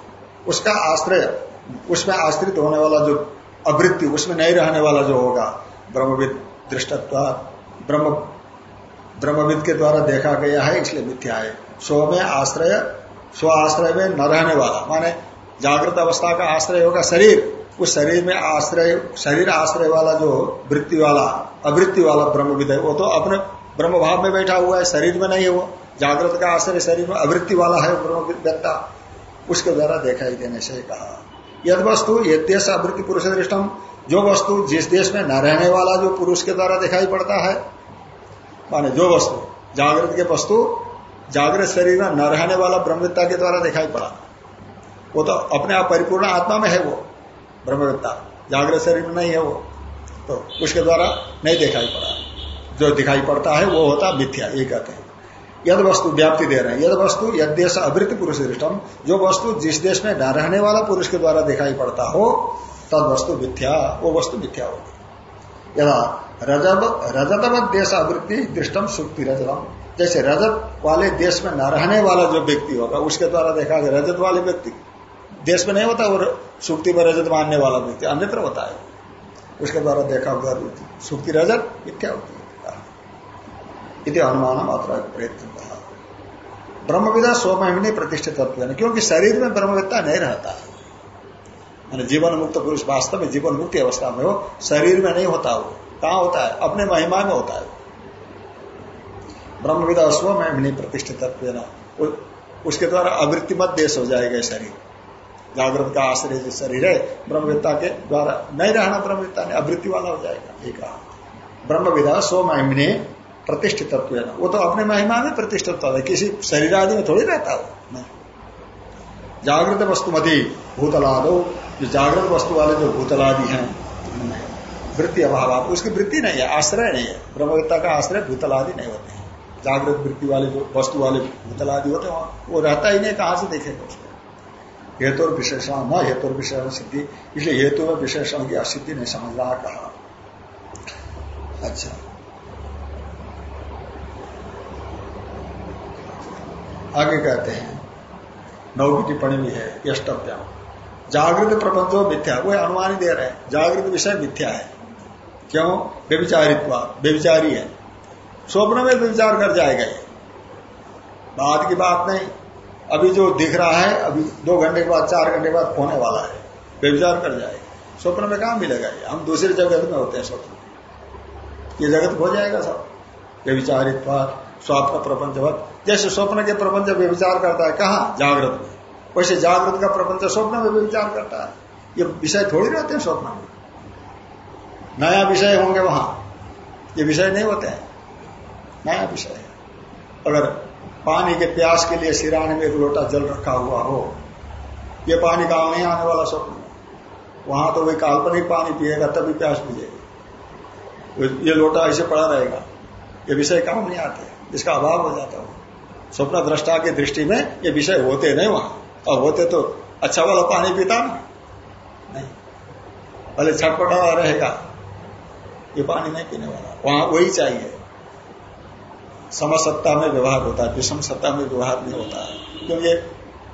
उसका आश्रय, उसमें आश्रित होने वाला जो अवृत्ति, उसमें नहीं रहने वाला जो होगा, ब्रह्मविद दृष्टत्व, ब्रह्म, ब्रह्मविद के द्वारा देखा गया है, इसलिए मिथ्या है। स्व में आश्रय स्व आश्रय में न रहने वाला। माने जागृत अवस्था का आश्रय होगा शरीर। उस शरीर में आश्रय, शरीर आश्रय वाला जो वृत्ति वाला, अवृत्ति वाला ब्रह्मविद है, वो तो अपने ब्रह्म भाव में बैठा हुआ है, शरीर में नहीं है वो। जागृत का आश्रय शरीर में अवृत्ति वाला है ब्रह्मविद्ता उसके द्वारा दिखाई देने से कहा। यद वस्तु ये देश अवृत्ति पुरुष दृष्टम। जो वस्तु जिस देश में न रहने वाला जो पुरुष के द्वारा दिखाई पड़ता है। माने जो वस्तु, जागृत के वस्तु जागृत शरीर में न रहने वाला ब्रह्मविद्ता के द्वारा दिखाई पड़ा। वो तो अपने आप परिपूर्ण आत्मा में है वो ब्रह्मविद्ता जागृत शरीर में नहीं है वो तो उसके द्वारा नहीं दिखाई पड़ा। जो दिखाई पड़ता है, वो होता मिथ्या, ये कहते हैं। यद वस्तु व्याप्ति दे रहे हैं। यद वस्तु यद देश अवृत्ति पुरुष दृष्टम जो वस्तु जिस देश में न रहने वाला पुरुष के द्वारा दिखाई पड़ता हो, तद वस्तु मिथ्या, वो वस्तु मिथ्या होगी यदा रजब रजतवत देश अवृत्ति दृष्टम सुक्ति रजतम। जैसे रजत वाले देश में न रहने वाला जो व्यक्ति होगा, उसके द्वारा देखा गया रजत वाले व्यक्ति। देश में नहीं होता वो सुक्ति में रजत मानने वाला व्यक्ति, अन्यत्र होता है। उसके द्वारा देखा हुआ सुक्ति रजत मिथ्या होती है? इति अनुमान मात्रा प्रयत्न कहा ब्रह्मविदा स्वमहिनी प्रतिष्ठित तत्व क्योंकि शरीर में ब्रह्मविद्ता नहीं रहता। है मैंने जीवन मुक्त पुरुष वास्तव में जीवन मुक्ति अवस्था में हो, शरीर में नहीं होता वो। कहा होता है? अपने महिमा में होता है। ब्रह्मविदा स्वमहिनी प्रतिष्ठित तत्व उसके द्वारा अवृत्ति मत देश हो जाएगा शरीर। जागृत का आश्रय जो शरीर है ब्रह्मविद्ता के द्वारा नहीं रहना ब्रह्मविद्ता ने अवृत्ति वाला हो जाएगा, ये कहा। ब्रह्मविदा स्वमहिनी प्रतिष्ठित वो तो अपने महिमा में प्रतिष्ठित है, किसी शरीर आदि में थोड़ी रहता हो जागृत वस्तुमती भूतलादो, जो जागृत वस्तु वाले जो भूतलादि हैं वृत्ति अभाव, उसकी वृत्ति नहीं है, आश्रय नहीं है। ब्रह्मविद्ता का आश्रय भूतलादि नहीं होते हैं। जागृत वृत्ति वाले जो वस्तु वाले भूतलादि होते हैं, वो रहता ही नहीं, कहाँ से देखेगा उसको हेतु और विशेषण, न हेतु और विशेषण सिद्धि, इसलिए हेतु और विशेषण की असिद्धि नहीं समझ रहा कहा। अच्छा। आगे कहते हैं नौ की टिप्पणी भी है यष्टव्या जागृत प्रपंचो मिथ्या, वो अनुमान ही दे रहे हैं, जागृत विषय मिथ्या है। क्यों? व्यविचारित्व, व्यविचारी है। स्वप्न में विचार कर जाएगा ये। बाद की बात नहीं। अभी जो दिख रहा है, अभी दो घंटे के बाद, चार घंटे के बाद होने वाला है। व्यविचार कर जाएगा। स्वप्न में कहा मिलेगा ये। हम दूसरे जगत में होते हैं स्वप्न। ये जगत हो जाएगा सब। व्यविचारित्व स्वप्न प्रपंच जैसे स्वप्न के प्रपंच व्यविचार करता है, कहा? जागृत में। वैसे जागृत का प्रपंच स्वप्न में व्यविचार करता है। ये विषय थोड़ी रहते हैं स्वप्न में। नया विषय होंगे वहाँ। ये विषय नहीं होते हैं। नया विषय है। अगर पानी के प्यास के लिए सिराने में एक लोटा जल रखा हुआ हो, ये पानी काम नहीं आने वाला स्वप्न वहाँ तो वही काल्पनिक पानी पिएगा, तभी प्यास बुझेगी ये लोटा ऐसे पड़ा रहेगा, ये विषय काम नहीं आते, इसका अभाव हो जाता हो स्वप्न दृष्टा की दृष्टि में ये विषय होते नहीं वहाँ। और होते तो अच्छा वाला पानी पीता ना? नहीं। भले छटपटा रहेगा, ये पानी नहीं पीने वाला। वहाँ वही चाहिए। समसत्ता में व्यवहार होता है, विषम सत्ता में व्यवहार नहीं होता है। क्योंकि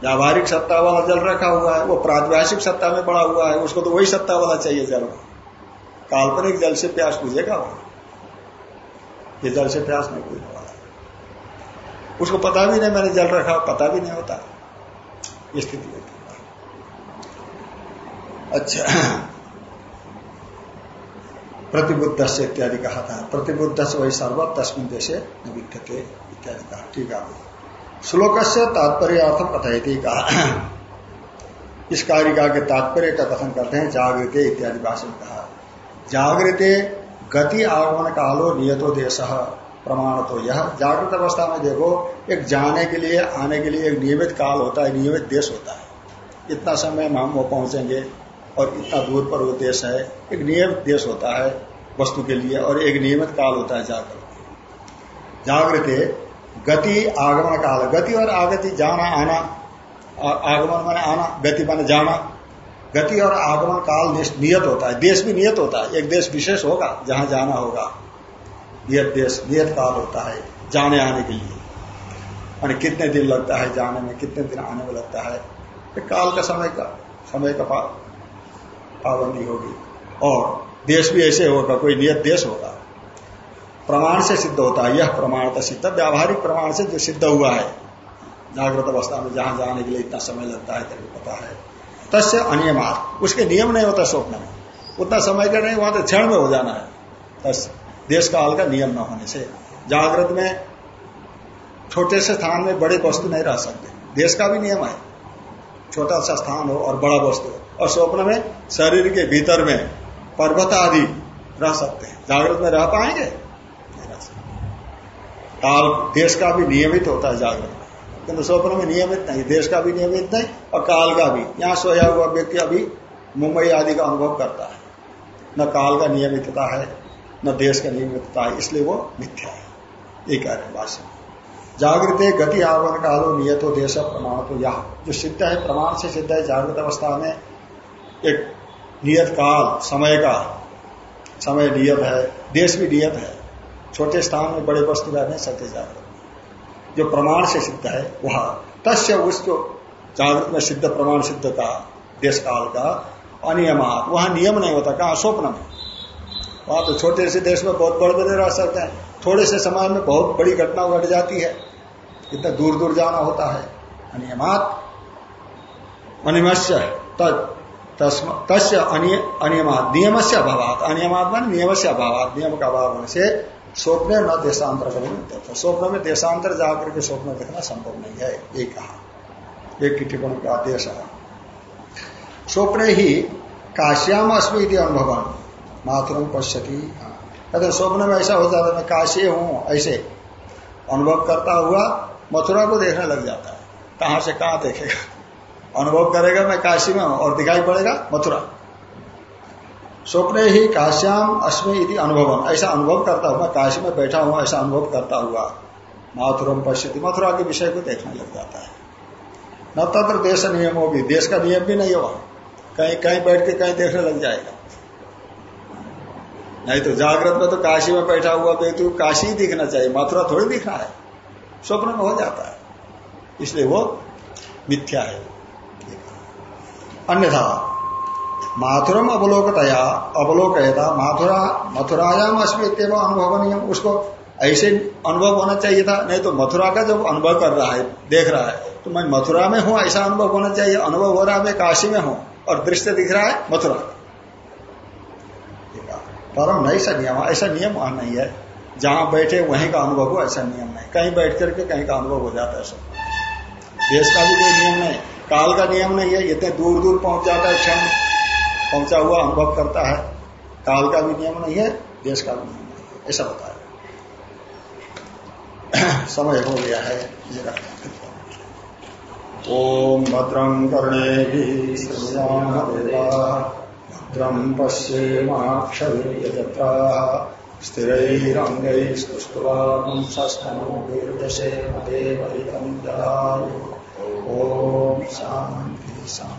व्यावहारिक सत्ता वाला जल रखा हुआ है, वो प्रातिभाषिक सत्ता में पड़ा हुआ है, उसको तो वही सत्ता वाला चाहिए जल काल्पनिक जल से प्यास बुझेगा वहाँ ये जल से प्यास नहीं बुझने वाला उसको पता भी नहीं मैंने जल रखा, पता भी नहीं होता। स्थिति होती अच्छा। प्रतिबुद्ध से इत्यादि कहा था। प्रतिबुद्ध से वही सर्व, तस्मिन जैसे निविधते इत्यादि कहा। ठीक है। श्लोक से तात्पर्य अर्थम कथयती कहा। इस कारिका के तात्पर्य का कथन करते हैं, जागृत इत्यादि भाषण कहा। जागृत गति आगमन कालो नियतो देश, प्रमाण तो यह। जागृत अवस्था में देखो, एक जाने के लिए, आने के लिए एक नियमित काल होता है, नियमित देश होता है। इतना समय में हम वो पहुँचेंगे और इतना दूर पर वो देश है, एक नियमित देश होता है। वस्तु के लिए और एक नियमित काल होता है जागृत जागृत गति आगमन काल। गति और आगति जाना, आना आगमन माने आना, गति माने जाना। गति और आगमन काल नियत होता है। देश भी नियत होता है। एक देश विशेष होगा, जहाँ जाना होगा। नियत देश, नियत काल होता है जाने, आने के लिए। कितने दिन लगता है जाने में, कितने दिन आने में लगता है। काल का समय का समय का पाबंदी होगी। और देश भी ऐसे होगा, कोई नियत देश होगा। प्रमाण से सिद्ध होता है, यह प्रमाण का सिद्ध। व्यावहारिक प्रमाण से जो सिद्ध हुआ है, जागृत अवस्था में जहाँ जाने के लिए इतना समय लगता है, तेरे पता है। तस्य अनियमात। उसके नियम नहीं होता स्वप्न में। उतना समय का नहीं, वहाँ तो क्षण में हो जाना है। तस्य देश काल का नियम न होने से। जागृत में छोटे से स्थान में बड़े वस्तु नहीं रह सकते। देश का भी नियम है। छोटा सा स्थान हो और बड़ा वस्तु और स्वप्न में, शरीर के भीतर में पर्वत आदि रह सकते हैं। जागृत में रह पाएँगे? नहीं रह सकते। काल देश का भी नियमित होता है जागृत में किंतु स्वप्न में नियमित नहीं, देश का भी नियमित नहीं और काल का भी। यहाँ सोया हुआ व्यक्ति अभी मुंबई आदि का अनुभव करता है। न काल का नियमितता है, न देश का नियमितता है, इसलिए वो मिथ्या है। ये कह जागृत गति आवन कालो नियतो देश प्रमाण तो यह जो सिद्ध है, प्रमाण से सिद्ध है, जागृत अवस्था में एक नियत काल, समय का। समय नियत है, देश भी नियत है। छोटे स्थान में बड़े वस्तु नहीं सकते जागृत जो प्रमाण से सिद्ध है, वह। तस्य उसको जागृत में सिद्ध, प्रमाण सिद्ध का, देश काल का अनियमात वहाँ नियम नहीं होता, कहा? स्वप्न में। वहाँ तो छोटे से देश में बहुत बड़े बड़े रह सकते हैं। थोड़े से समाज में बहुत बड़ी घटना घट जाती है। इतना दूर दूर जाना होता है। अनियमात। अनिमस्य तस्य अनियमात नियम से अभाव अनियमात मान नियम से अभाव नियम का अभाव होने से स्वप्न न देशांतर करेंगे स्वप्न में देशांतर जाकर के स्वप्न देखना संभव नहीं है ये कहा एक की टिप्पणी का आदेश है। स्वप्न ही काश्याम अस्मी अनुभवन। मातृम पश्यती। कहते स्वप्न में ऐसा हो जाता मैं काशी हूँ, ऐसे अनुभव करता हुआ मथुरा को देखने लग जाता है। कहाँ से कहाँ देखेगा? अनुभव करेगा, मैं काशी में हूँ, और दिखाई पड़ेगा मथुरा। स्वप्न ही काश्याम अश्मी इति अनुभव ऐसा अनुभव करता हुआ, काशी में बैठा हुआ, ऐसा अनुभव करता हुआ, माथुरम पश्चिति मथुरा के विषय को देखने लग जाता है। न तत्र देश नियमों भी देश का नियम भी नहीं है वहाँ कहीं कहीं बैठ के कहीं देखने लग जाएगा। नहीं तो जागृत में तो काशी में बैठा हुआ व्यक्ति तो काशी ही दिखना चाहिए। मथुरा थोड़ी दिखना है। स्वप्न में हो जाता है। इसलिए वो मिथ्या है। अन्यथा। माथुरम अवलोकतया, अवलोकयता, माथुरा मथुरायाम अस्मित अनुभवनीय उसको ऐसे अनुभव होना चाहिए था, नहीं तो मथुरा का जब अनुभव कर रहा है, देख रहा है तो मैं मथुरा में हूँ, ऐसा अनुभव होना चाहिए। अनुभव हो रहा है, मैं काशी में हूँ, और दृश्य दिख रहा है, मथुरा। परम नहीं सा नियम, ऐसा नियम वहाँ नहीं है। जहाँ बैठे वहीं का अनुभव हो, ऐसा नियम नहीं। कहीं बैठ करके कहीं का अनुभव हो जाता है सब। देश का भी कोई नियम नहीं। काल का नियम नहीं है इतने दूर दूर पहुँच जाता है क्षण, पहुँचा हुआ अनुभव करता है। काल का भी नियम नहीं है, देश का भी नियम नहीं है, ऐसा होता है। समय हो गया है ओम भद्रम कर्णे भद्रं पश्येमाक्षजत्रा स्थिरैरङ्गैस्तुष्टुवांसस्तनोर्दशे मदे वलितं ददातु ॐ शांति शान्ति